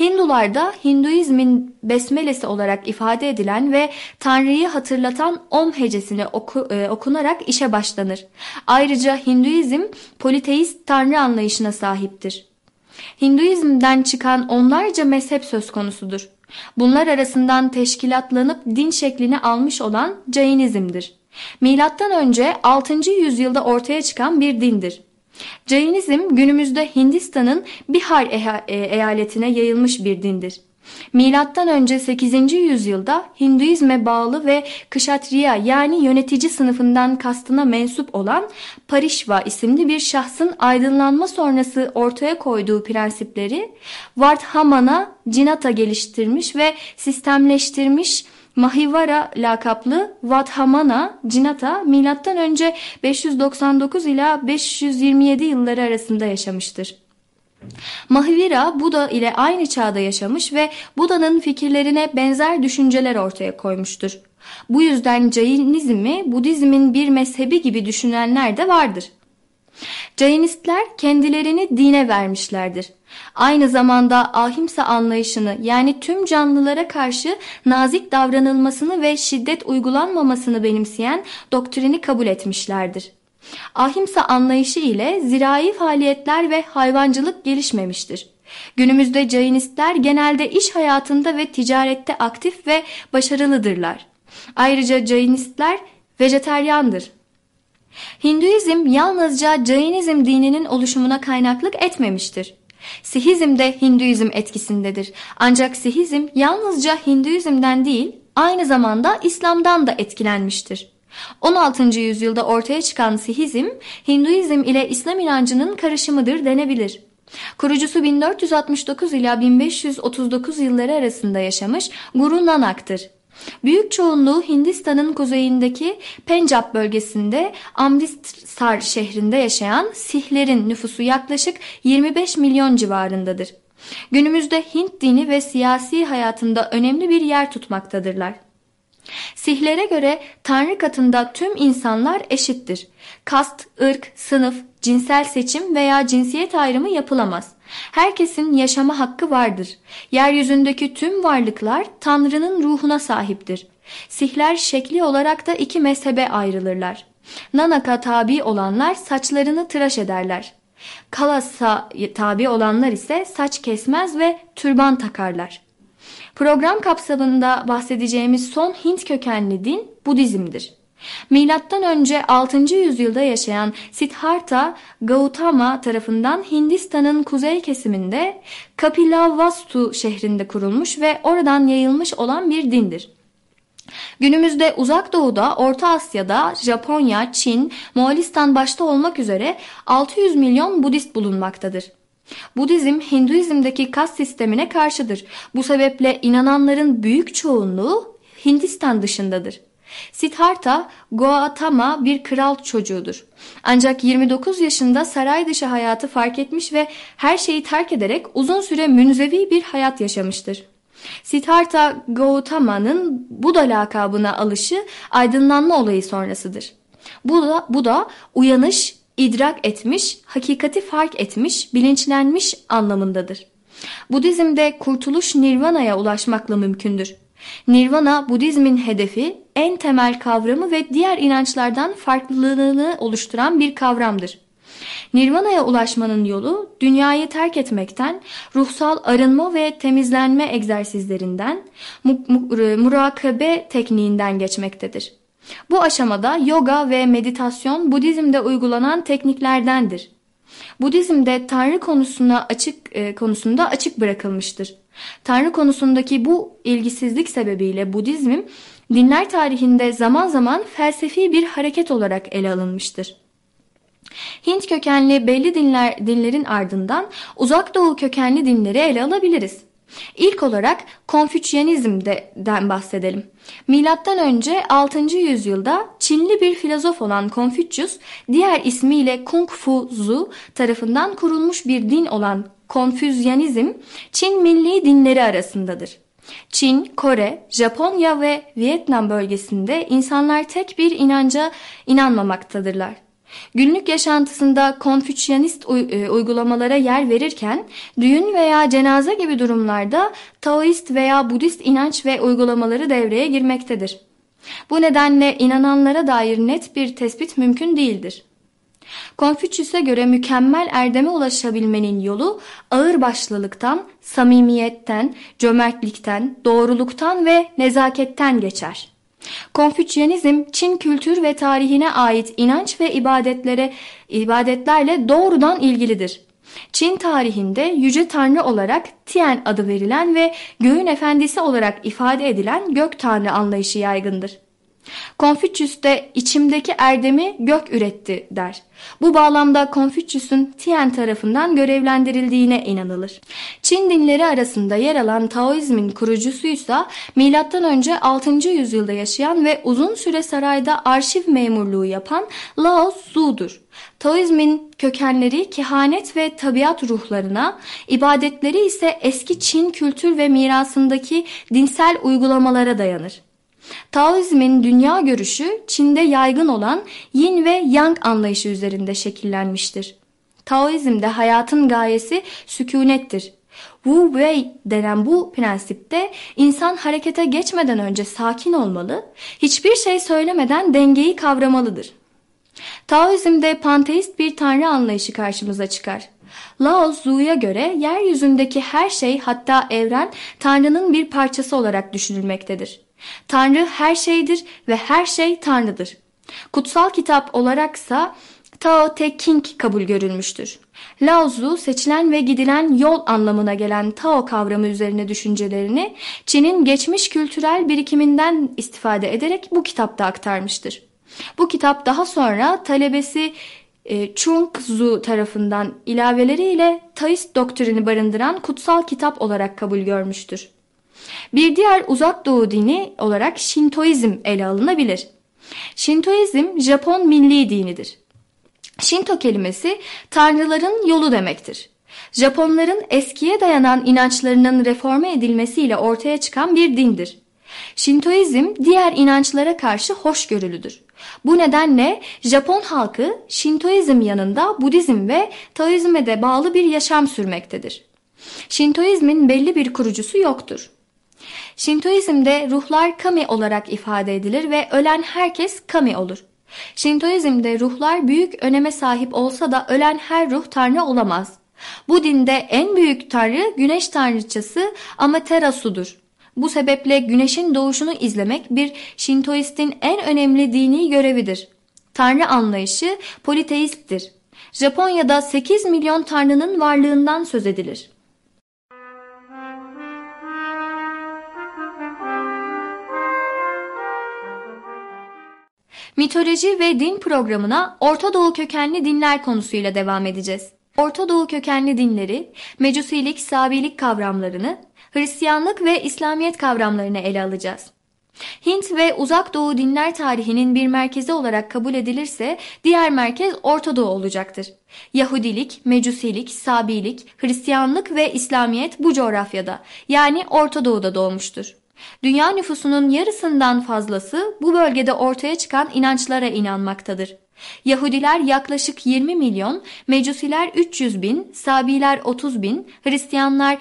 Hindularda Hinduizmin besmelesi olarak ifade edilen ve Tanrı'yı hatırlatan Om hecesini oku, e, okunarak işe başlanır. Ayrıca Hinduizm politeist Tanrı anlayışına sahiptir. Hinduizmden çıkan onlarca mezhep söz konusudur. Bunlar arasından teşkilatlanıp din şeklini almış olan Jainizm'dir. Milattan önce 6. yüzyılda ortaya çıkan bir dindir. Jainizm günümüzde Hindistan'ın Bihar e, eyaletine yayılmış bir dindir. Milattan önce 8. yüzyılda Hinduizme bağlı ve Kshatriya yani yönetici sınıfından kastına mensup olan Parishva isimli bir şahsın aydınlanma sonrası ortaya koyduğu prensipleri Vardhamana Jinata geliştirmiş ve sistemleştirmiş Mahivara lakaplı Vadhamana Cinata M.Ö. 599 ila 527 yılları arasında yaşamıştır. Mahivira Buda ile aynı çağda yaşamış ve Buda'nın fikirlerine benzer düşünceler ortaya koymuştur. Bu yüzden Jainizmi Budizmin bir mezhebi gibi düşünenler de vardır. Jainistler kendilerini dine vermişlerdir. Aynı zamanda ahimsa anlayışını yani tüm canlılara karşı nazik davranılmasını ve şiddet uygulanmamasını benimseyen doktrini kabul etmişlerdir. Ahimsa anlayışı ile zirai faaliyetler ve hayvancılık gelişmemiştir. Günümüzde Jainistler genelde iş hayatında ve ticarette aktif ve başarılıdırlar. Ayrıca Jainistler vejeteryandır. Hinduizm yalnızca Jainizm dininin oluşumuna kaynaklık etmemiştir. Sihizm de Hinduizm etkisindedir. Ancak Sihizm yalnızca Hinduizm'den değil, aynı zamanda İslam'dan da etkilenmiştir. 16. yüzyılda ortaya çıkan Sihizm, Hinduizm ile İslam inancının karışımıdır denebilir. Kurucusu 1469 ila 1539 yılları arasında yaşamış Guru Nanak'tır. Büyük çoğunluğu Hindistan'ın kuzeyindeki Pencap bölgesinde Amritsar şehrinde yaşayan Sihlerin nüfusu yaklaşık 25 milyon civarındadır. Günümüzde Hint dini ve siyasi hayatında önemli bir yer tutmaktadırlar. Sihlere göre Tanrı katında tüm insanlar eşittir. Kast, ırk, sınıf, cinsel seçim veya cinsiyet ayrımı yapılamaz. Herkesin yaşama hakkı vardır. Yeryüzündeki tüm varlıklar Tanrı'nın ruhuna sahiptir. Sihler şekli olarak da iki mezhebe ayrılırlar. Nanak'a tabi olanlar saçlarını tıraş ederler. Kalas'a tabi olanlar ise saç kesmez ve türban takarlar. Program kapsamında bahsedeceğimiz son Hint kökenli din Budizm'dir. Milattan önce 6. yüzyılda yaşayan Siddhartha Gautama tarafından Hindistan'ın kuzey kesiminde Kapilavastu şehrinde kurulmuş ve oradan yayılmış olan bir dindir. Günümüzde Uzak Doğu'da, Orta Asya'da, Japonya, Çin, Moğolistan başta olmak üzere 600 milyon Budist bulunmaktadır. Budizm, Hinduizm'deki kas sistemine karşıdır. Bu sebeple inananların büyük çoğunluğu Hindistan dışındadır. Siddhartha Gautama bir kral çocuğudur. Ancak 29 yaşında saray dışı hayatı fark etmiş ve her şeyi terk ederek uzun süre münzevi bir hayat yaşamıştır. Siddhartha Gautama'nın Buda lakabına alışı aydınlanma olayı sonrasıdır. Bu da, bu da uyanış, idrak etmiş, hakikati fark etmiş, bilinçlenmiş anlamındadır. Budizm'de kurtuluş nirvana'ya ulaşmakla mümkündür. Nirvana Budizmin hedefi, en temel kavramı ve diğer inançlardan farklılığını oluşturan bir kavramdır. Nirvana'ya ulaşmanın yolu dünyayı terk etmekten, ruhsal arınma ve temizlenme egzersizlerinden, murakabe tekniğinden geçmektedir. Bu aşamada yoga ve meditasyon Budizm'de uygulanan tekniklerdendir. Budizm'de Tanrı konusuna açık e, konusunda açık bırakılmıştır. Tanrı konusundaki bu ilgisizlik sebebiyle Budizm dinler tarihinde zaman zaman felsefi bir hareket olarak ele alınmıştır. Hint kökenli belli dinler, dinlerin ardından uzak doğu kökenli dinleri ele alabiliriz. İlk olarak Konfüçyanizm'den bahsedelim. Milattan önce 6. yüzyılda Çinli bir filozof olan Konfüçyüs, diğer ismiyle Kung Fu Zu tarafından kurulmuş bir din olan Konfüzyanizm, Çin milli dinleri arasındadır. Çin, Kore, Japonya ve Vietnam bölgesinde insanlar tek bir inanca inanmamaktadırlar. Günlük yaşantısında konfüçyanist e, uygulamalara yer verirken düğün veya cenaze gibi durumlarda Taoist veya Budist inanç ve uygulamaları devreye girmektedir. Bu nedenle inananlara dair net bir tespit mümkün değildir. Konfüçyüs'e göre mükemmel erdeme ulaşabilmenin yolu ağırbaşlılıktan, samimiyetten, cömertlikten, doğruluktan ve nezaketten geçer. Konfüçyanizm Çin kültür ve tarihine ait inanç ve ibadetlere ibadetlerle doğrudan ilgilidir. Çin tarihinde yüce tanrı olarak Tien adı verilen ve göğün efendisi olarak ifade edilen gök tanrı anlayışı yaygındır. Konfüçyüs de içimdeki erdemi gök üretti der. Bu bağlamda Konfüçyüs'ün Tien tarafından görevlendirildiğine inanılır. Çin dinleri arasında yer alan Taoizmin kurucusuysa M.Ö. 6. yüzyılda yaşayan ve uzun süre sarayda arşiv memurluğu yapan Lao Tzu'dur. Taoizmin kökenleri kehanet ve tabiat ruhlarına, ibadetleri ise eski Çin kültür ve mirasındaki dinsel uygulamalara dayanır. Taoizmin dünya görüşü Çin'de yaygın olan yin ve yang anlayışı üzerinde şekillenmiştir. Taoizmde hayatın gayesi sükunettir. Wu Wei denen bu prensipte insan harekete geçmeden önce sakin olmalı, hiçbir şey söylemeden dengeyi kavramalıdır. Taoizmde panteist bir tanrı anlayışı karşımıza çıkar. Lao Tzu'ya göre yeryüzündeki her şey hatta evren Tanrı'nın bir parçası olarak düşünülmektedir. Tanrı her şeydir ve her şey Tanrı'dır. Kutsal kitap olaraksa Tao Te King kabul görülmüştür. Lao seçilen ve gidilen yol anlamına gelen Tao kavramı üzerine düşüncelerini Çin'in geçmiş kültürel birikiminden istifade ederek bu kitapta aktarmıştır. Bu kitap daha sonra talebesi e, Chung Tzu tarafından ilaveleriyle Taoist doktrini barındıran kutsal kitap olarak kabul görmüştür. Bir diğer uzak doğu dini olarak Şintoizm ele alınabilir. Şintoizm Japon milli dinidir. Şinto kelimesi tanrıların yolu demektir. Japonların eskiye dayanan inançlarının reforme edilmesiyle ortaya çıkan bir dindir. Şintoizm diğer inançlara karşı hoşgörülüdür. Bu nedenle Japon halkı Şintoizm yanında Budizm ve Taoizme de bağlı bir yaşam sürmektedir. Şintoizmin belli bir kurucusu yoktur. Şintoizmde ruhlar kami olarak ifade edilir ve ölen herkes kami olur. Şintoizmde ruhlar büyük öneme sahip olsa da ölen her ruh tanrı olamaz. Bu dinde en büyük tanrı güneş tanrıçası Amaterasu'dur. Bu sebeple güneşin doğuşunu izlemek bir Şintoistin en önemli dini görevidir. Tanrı anlayışı politeisttir. Japonya'da 8 milyon tanrının varlığından söz edilir. Mitoloji ve din programına Orta Doğu kökenli dinler konusuyla devam edeceğiz. Orta Doğu kökenli dinleri, mecusilik, sabilik kavramlarını, Hristiyanlık ve İslamiyet kavramlarını ele alacağız. Hint ve Uzak Doğu dinler tarihinin bir merkezi olarak kabul edilirse diğer merkez Orta Doğu olacaktır. Yahudilik, Mecusilik, Sabilik, Hristiyanlık ve İslamiyet bu coğrafyada yani Orta Doğu'da doğmuştur. Dünya nüfusunun yarısından fazlası bu bölgede ortaya çıkan inançlara inanmaktadır. Yahudiler yaklaşık 20 milyon, Mecusiler 300 bin, Sabiler 30 bin, Hristiyanlar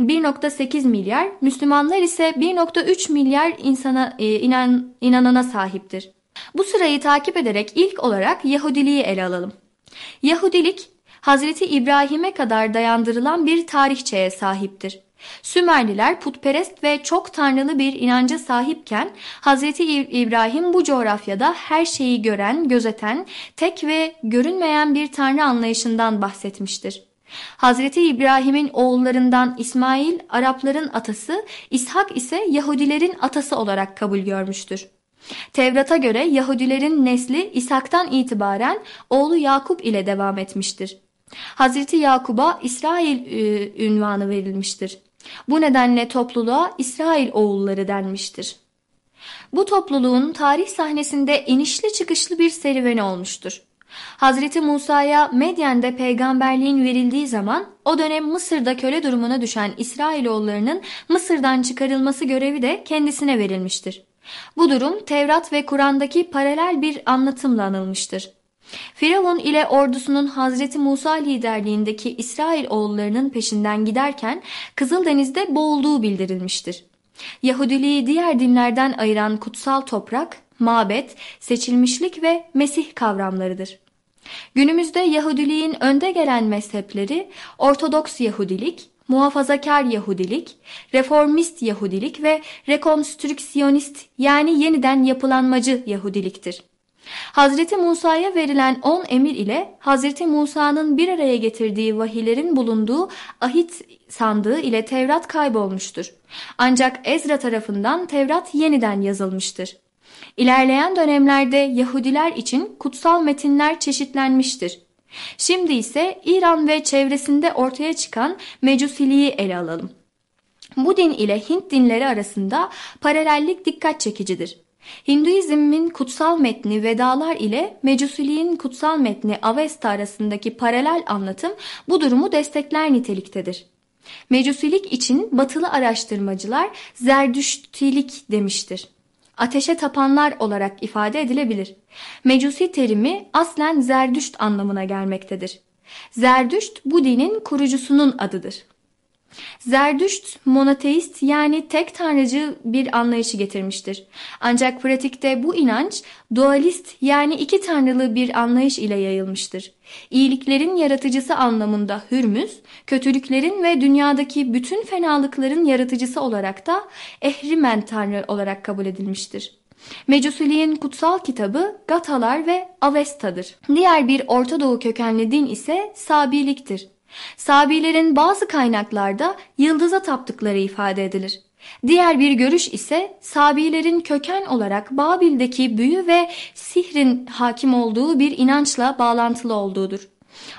1.8 milyar, Müslümanlar ise 1.3 milyar insana e, inan, inanana sahiptir. Bu sırayı takip ederek ilk olarak Yahudiliği ele alalım. Yahudilik, Hazreti İbrahim'e kadar dayandırılan bir tarihçeye sahiptir. Sümerliler putperest ve çok tanrılı bir inanca sahipken Hz. İbrahim bu coğrafyada her şeyi gören, gözeten, tek ve görünmeyen bir tanrı anlayışından bahsetmiştir. Hazreti İbrahim'in oğullarından İsmail Arapların atası, İshak ise Yahudilerin atası olarak kabul görmüştür. Tevrat'a göre Yahudilerin nesli İshak'tan itibaren oğlu Yakup ile devam etmiştir. Hazreti Yakub'a İsrail e, ünvanı verilmiştir. Bu nedenle topluluğa İsrail oğulları denmiştir. Bu topluluğun tarih sahnesinde inişli çıkışlı bir serüveni olmuştur. Hazreti Musa'ya Medyen'de peygamberliğin verildiği zaman o dönem Mısır'da köle durumuna düşen İsrailoğullarının Mısır'dan çıkarılması görevi de kendisine verilmiştir. Bu durum Tevrat ve Kur'an'daki paralel bir anlatımla anılmıştır. Firavun ile ordusunun Hazreti Musa liderliğindeki İsrail oğullarının peşinden giderken Kızıldeniz'de boğulduğu bildirilmiştir. Yahudiliği diğer dinlerden ayıran kutsal toprak, mabet, seçilmişlik ve Mesih kavramlarıdır. Günümüzde Yahudiliğin önde gelen mezhepleri Ortodoks Yahudilik, Muhafazakar Yahudilik, Reformist Yahudilik ve Rekonstrüksiyonist yani yeniden yapılanmacı Yahudiliktir. Hazreti Musa'ya verilen on emir ile Hazreti Musa'nın bir araya getirdiği vahiylerin bulunduğu ahit sandığı ile Tevrat kaybolmuştur. Ancak Ezra tarafından Tevrat yeniden yazılmıştır. İlerleyen dönemlerde Yahudiler için kutsal metinler çeşitlenmiştir. Şimdi ise İran ve çevresinde ortaya çıkan mecusiliği ele alalım. Bu din ile Hint dinleri arasında paralellik dikkat çekicidir. Hinduizmin kutsal metni Vedalar ile Mecusiliğin kutsal metni Avesta arasındaki paralel anlatım bu durumu destekler niteliktedir. Mecusilik için batılı araştırmacılar zerdüştilik demiştir. Ateşe tapanlar olarak ifade edilebilir. Mecusi terimi aslen zerdüşt anlamına gelmektedir. Zerdüşt bu dinin kurucusunun adıdır. Zerdüşt monoteist yani tek tanrıcı bir anlayışı getirmiştir. Ancak pratikte bu inanç dualist yani iki tanrılı bir anlayış ile yayılmıştır. İyiliklerin yaratıcısı anlamında Hürmüz, kötülüklerin ve dünyadaki bütün fenalıkların yaratıcısı olarak da Ehrimen tanrı olarak kabul edilmiştir. Mecusiliğin kutsal kitabı Gatalar ve Avesta'dır. Diğer bir Orta Doğu kökenli din ise Sabiliktir. Sabilerin bazı kaynaklarda yıldıza taptıkları ifade edilir. Diğer bir görüş ise Sabilerin köken olarak Babil'deki büyü ve sihrin hakim olduğu bir inançla bağlantılı olduğudur.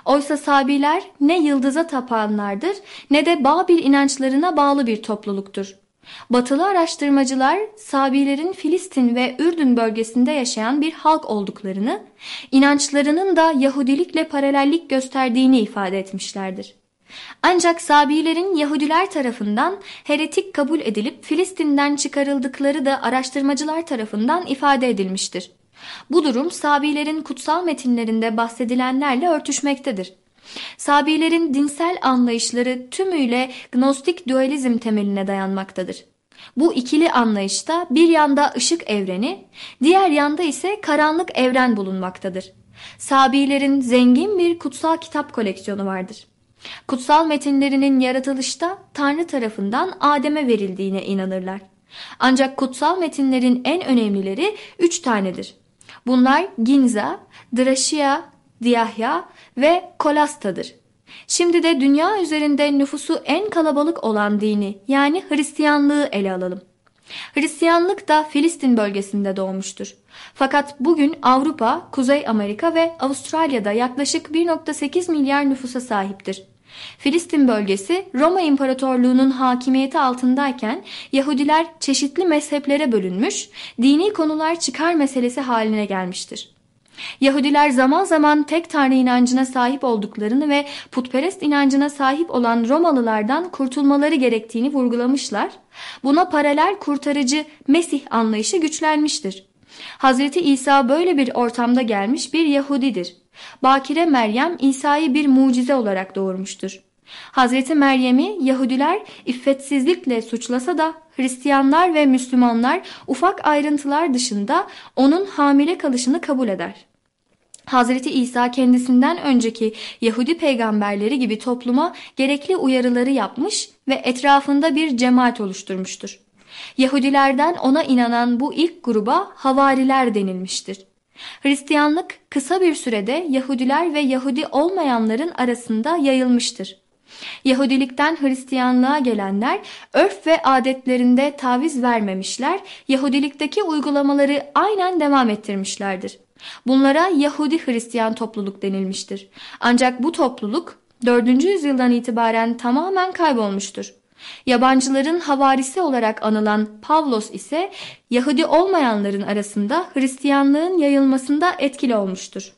Oysa Sabiler ne yıldıza tapanlardır ne de Babil inançlarına bağlı bir topluluktur. Batılı araştırmacılar Sabilerin Filistin ve Ürdün bölgesinde yaşayan bir halk olduklarını, inançlarının da Yahudilikle paralellik gösterdiğini ifade etmişlerdir. Ancak Sabilerin Yahudiler tarafından heretik kabul edilip Filistin'den çıkarıldıkları da araştırmacılar tarafından ifade edilmiştir. Bu durum Sabilerin kutsal metinlerinde bahsedilenlerle örtüşmektedir. Sabilerin dinsel anlayışları tümüyle gnostik dualizm temeline dayanmaktadır. Bu ikili anlayışta bir yanda ışık evreni, diğer yanda ise karanlık evren bulunmaktadır. Sabilerin zengin bir kutsal kitap koleksiyonu vardır. Kutsal metinlerinin yaratılışta Tanrı tarafından Adem'e verildiğine inanırlar. Ancak kutsal metinlerin en önemlileri üç tanedir. Bunlar Ginza, Drashia, Diyahya ve Kolasta'dır. Şimdi de dünya üzerinde nüfusu en kalabalık olan dini yani Hristiyanlığı ele alalım. Hristiyanlık da Filistin bölgesinde doğmuştur. Fakat bugün Avrupa, Kuzey Amerika ve Avustralya'da yaklaşık 1.8 milyar nüfusa sahiptir. Filistin bölgesi Roma İmparatorluğu'nun hakimiyeti altındayken Yahudiler çeşitli mezheplere bölünmüş, dini konular çıkar meselesi haline gelmiştir. Yahudiler zaman zaman tek tanrı inancına sahip olduklarını ve putperest inancına sahip olan Romalılardan kurtulmaları gerektiğini vurgulamışlar. Buna paralel kurtarıcı Mesih anlayışı güçlenmiştir. Hazreti İsa böyle bir ortamda gelmiş bir Yahudidir. Bakire Meryem İsa'yı bir mucize olarak doğurmuştur. Hazreti Meryem'i Yahudiler iffetsizlikle suçlasa da Hristiyanlar ve Müslümanlar ufak ayrıntılar dışında onun hamile kalışını kabul eder. Hazreti İsa kendisinden önceki Yahudi peygamberleri gibi topluma gerekli uyarıları yapmış ve etrafında bir cemaat oluşturmuştur. Yahudilerden ona inanan bu ilk gruba havariler denilmiştir. Hristiyanlık kısa bir sürede Yahudiler ve Yahudi olmayanların arasında yayılmıştır. Yahudilikten Hristiyanlığa gelenler örf ve adetlerinde taviz vermemişler, Yahudilikteki uygulamaları aynen devam ettirmişlerdir. Bunlara Yahudi Hristiyan topluluk denilmiştir. Ancak bu topluluk 4. yüzyıldan itibaren tamamen kaybolmuştur. Yabancıların havarisi olarak anılan Pavlos ise Yahudi olmayanların arasında Hristiyanlığın yayılmasında etkili olmuştur.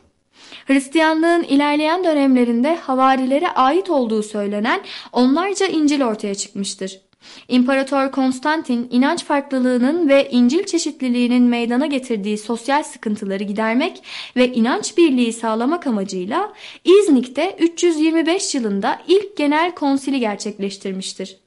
Hristiyanlığın ilerleyen dönemlerinde havarilere ait olduğu söylenen onlarca İncil ortaya çıkmıştır. İmparator Konstantin inanç farklılığının ve İncil çeşitliliğinin meydana getirdiği sosyal sıkıntıları gidermek ve inanç birliği sağlamak amacıyla İznik'te 325 yılında ilk genel konsili gerçekleştirmiştir.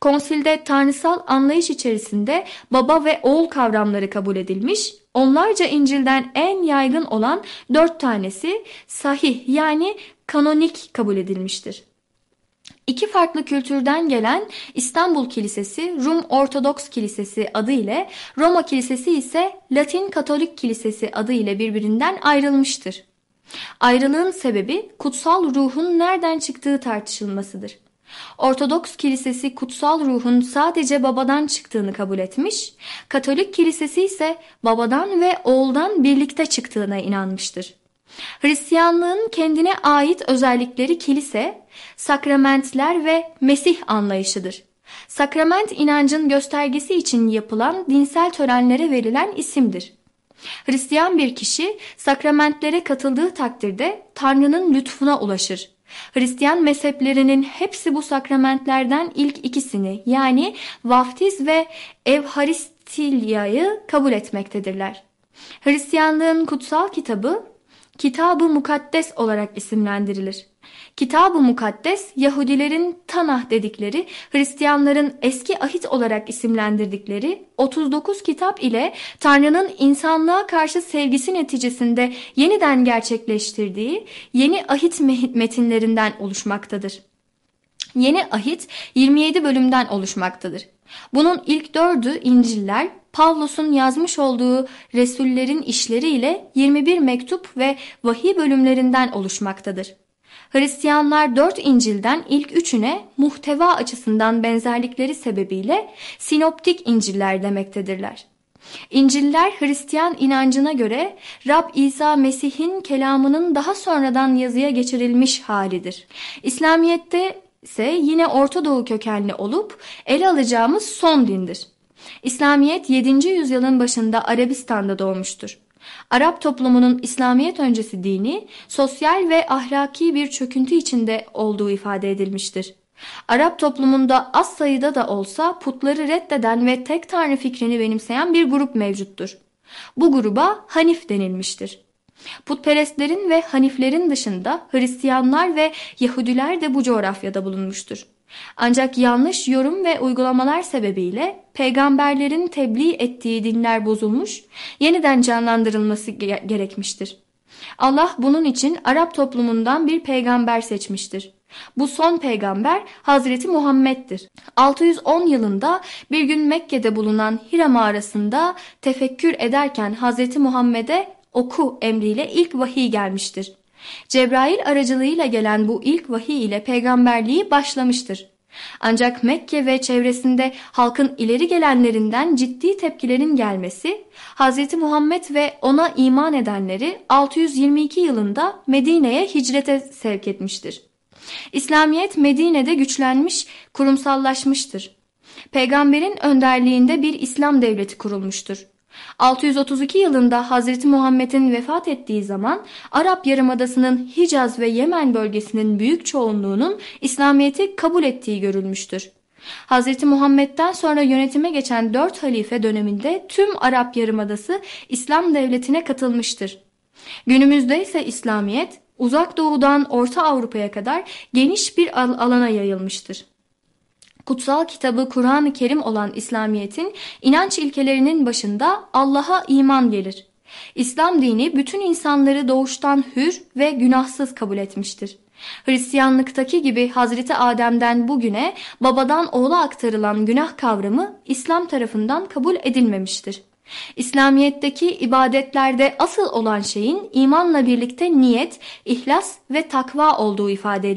Konsilde tanrısal anlayış içerisinde baba ve oğul kavramları kabul edilmiş, onlarca İncil'den en yaygın olan dört tanesi sahih yani kanonik kabul edilmiştir. İki farklı kültürden gelen İstanbul Kilisesi Rum Ortodoks Kilisesi adı ile Roma Kilisesi ise Latin Katolik Kilisesi adı ile birbirinden ayrılmıştır. Ayrılığın sebebi kutsal ruhun nereden çıktığı tartışılmasıdır. Ortodoks kilisesi kutsal ruhun sadece babadan çıktığını kabul etmiş, Katolik kilisesi ise babadan ve oğuldan birlikte çıktığına inanmıştır. Hristiyanlığın kendine ait özellikleri kilise, sakramentler ve Mesih anlayışıdır. Sakrament inancın göstergesi için yapılan dinsel törenlere verilen isimdir. Hristiyan bir kişi sakramentlere katıldığı takdirde Tanrı'nın lütfuna ulaşır. Hristiyan mezheplerinin hepsi bu sakramentlerden ilk ikisini yani vaftiz ve evharistilyayı kabul etmektedirler. Hristiyanlığın kutsal kitabı Kitab-ı Mukaddes olarak isimlendirilir. Kitab-ı Mukaddes Yahudilerin Tanah dedikleri, Hristiyanların eski ahit olarak isimlendirdikleri 39 kitap ile Tanrı'nın insanlığa karşı sevgisi neticesinde yeniden gerçekleştirdiği yeni ahit metinlerinden oluşmaktadır. Yeni ahit 27 bölümden oluşmaktadır. Bunun ilk dördü İncil'ler, Pavlus'un yazmış olduğu Resullerin işleri ile 21 mektup ve vahiy bölümlerinden oluşmaktadır. Hristiyanlar dört İncil'den ilk üçüne muhteva açısından benzerlikleri sebebiyle sinoptik İncil'ler demektedirler. İncil'ler Hristiyan inancına göre Rab İsa Mesih'in kelamının daha sonradan yazıya geçirilmiş halidir. İslamiyet'te ise yine Orta Doğu kökenli olup ele alacağımız son dindir. İslamiyet 7. yüzyılın başında Arabistan'da doğmuştur. Arap toplumunun İslamiyet öncesi dini sosyal ve ahlaki bir çöküntü içinde olduğu ifade edilmiştir. Arap toplumunda az sayıda da olsa putları reddeden ve tek tanrı fikrini benimseyen bir grup mevcuttur. Bu gruba Hanif denilmiştir. Putperestlerin ve Haniflerin dışında Hristiyanlar ve Yahudiler de bu coğrafyada bulunmuştur. Ancak yanlış yorum ve uygulamalar sebebiyle peygamberlerin tebliğ ettiği dinler bozulmuş, yeniden canlandırılması gerekmiştir. Allah bunun için Arap toplumundan bir peygamber seçmiştir. Bu son peygamber Hazreti Muhammed'dir. 610 yılında bir gün Mekke'de bulunan Hira mağarasında tefekkür ederken Hazreti Muhammed'e oku emriyle ilk vahiy gelmiştir. Cebrail aracılığıyla gelen bu ilk vahiy ile peygamberliği başlamıştır. Ancak Mekke ve çevresinde halkın ileri gelenlerinden ciddi tepkilerin gelmesi Hz. Muhammed ve ona iman edenleri 622 yılında Medine'ye hicrete sevk etmiştir. İslamiyet Medine'de güçlenmiş, kurumsallaşmıştır. Peygamberin önderliğinde bir İslam devleti kurulmuştur. 632 yılında Hazreti Muhammed'in vefat ettiği zaman Arap Yarımadası'nın Hicaz ve Yemen bölgesinin büyük çoğunluğunun İslamiyet'i kabul ettiği görülmüştür. Hz. Muhammed'den sonra yönetime geçen dört halife döneminde tüm Arap Yarımadası İslam devletine katılmıştır. Günümüzde ise İslamiyet uzak doğudan Orta Avrupa'ya kadar geniş bir alana yayılmıştır kutsal kitabı Kur'an-ı Kerim olan İslamiyet'in inanç ilkelerinin başında Allah'a iman gelir. İslam dini bütün insanları doğuştan hür ve günahsız kabul etmiştir. Hristiyanlıktaki gibi Hazreti Adem'den bugüne babadan oğula aktarılan günah kavramı İslam tarafından kabul edilmemiştir. İslamiyet'teki ibadetlerde asıl olan şeyin imanla birlikte niyet, ihlas ve takva olduğu ifade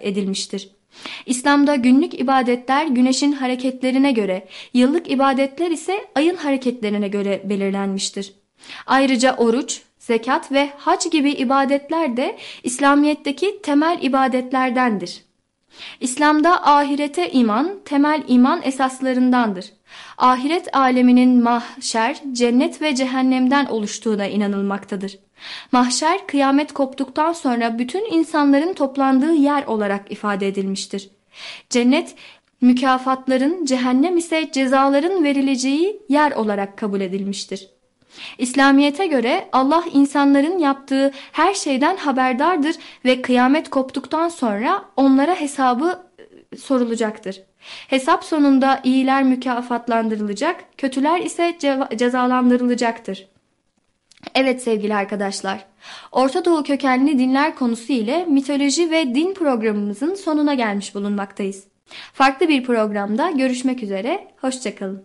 edilmiştir. İslam'da günlük ibadetler güneşin hareketlerine göre, yıllık ibadetler ise ayın hareketlerine göre belirlenmiştir. Ayrıca oruç, zekat ve hac gibi ibadetler de İslamiyet'teki temel ibadetlerdendir. İslam'da ahirete iman temel iman esaslarındandır. Ahiret aleminin mahşer, cennet ve cehennemden oluştuğuna inanılmaktadır. Mahşer kıyamet koptuktan sonra bütün insanların toplandığı yer olarak ifade edilmiştir. Cennet mükafatların, cehennem ise cezaların verileceği yer olarak kabul edilmiştir. İslamiyete göre Allah insanların yaptığı her şeyden haberdardır ve kıyamet koptuktan sonra onlara hesabı e, sorulacaktır. Hesap sonunda iyiler mükafatlandırılacak, kötüler ise cezalandırılacaktır. Evet sevgili arkadaşlar, Orta Doğu kökenli dinler konusu ile mitoloji ve din programımızın sonuna gelmiş bulunmaktayız. Farklı bir programda görüşmek üzere, hoşçakalın.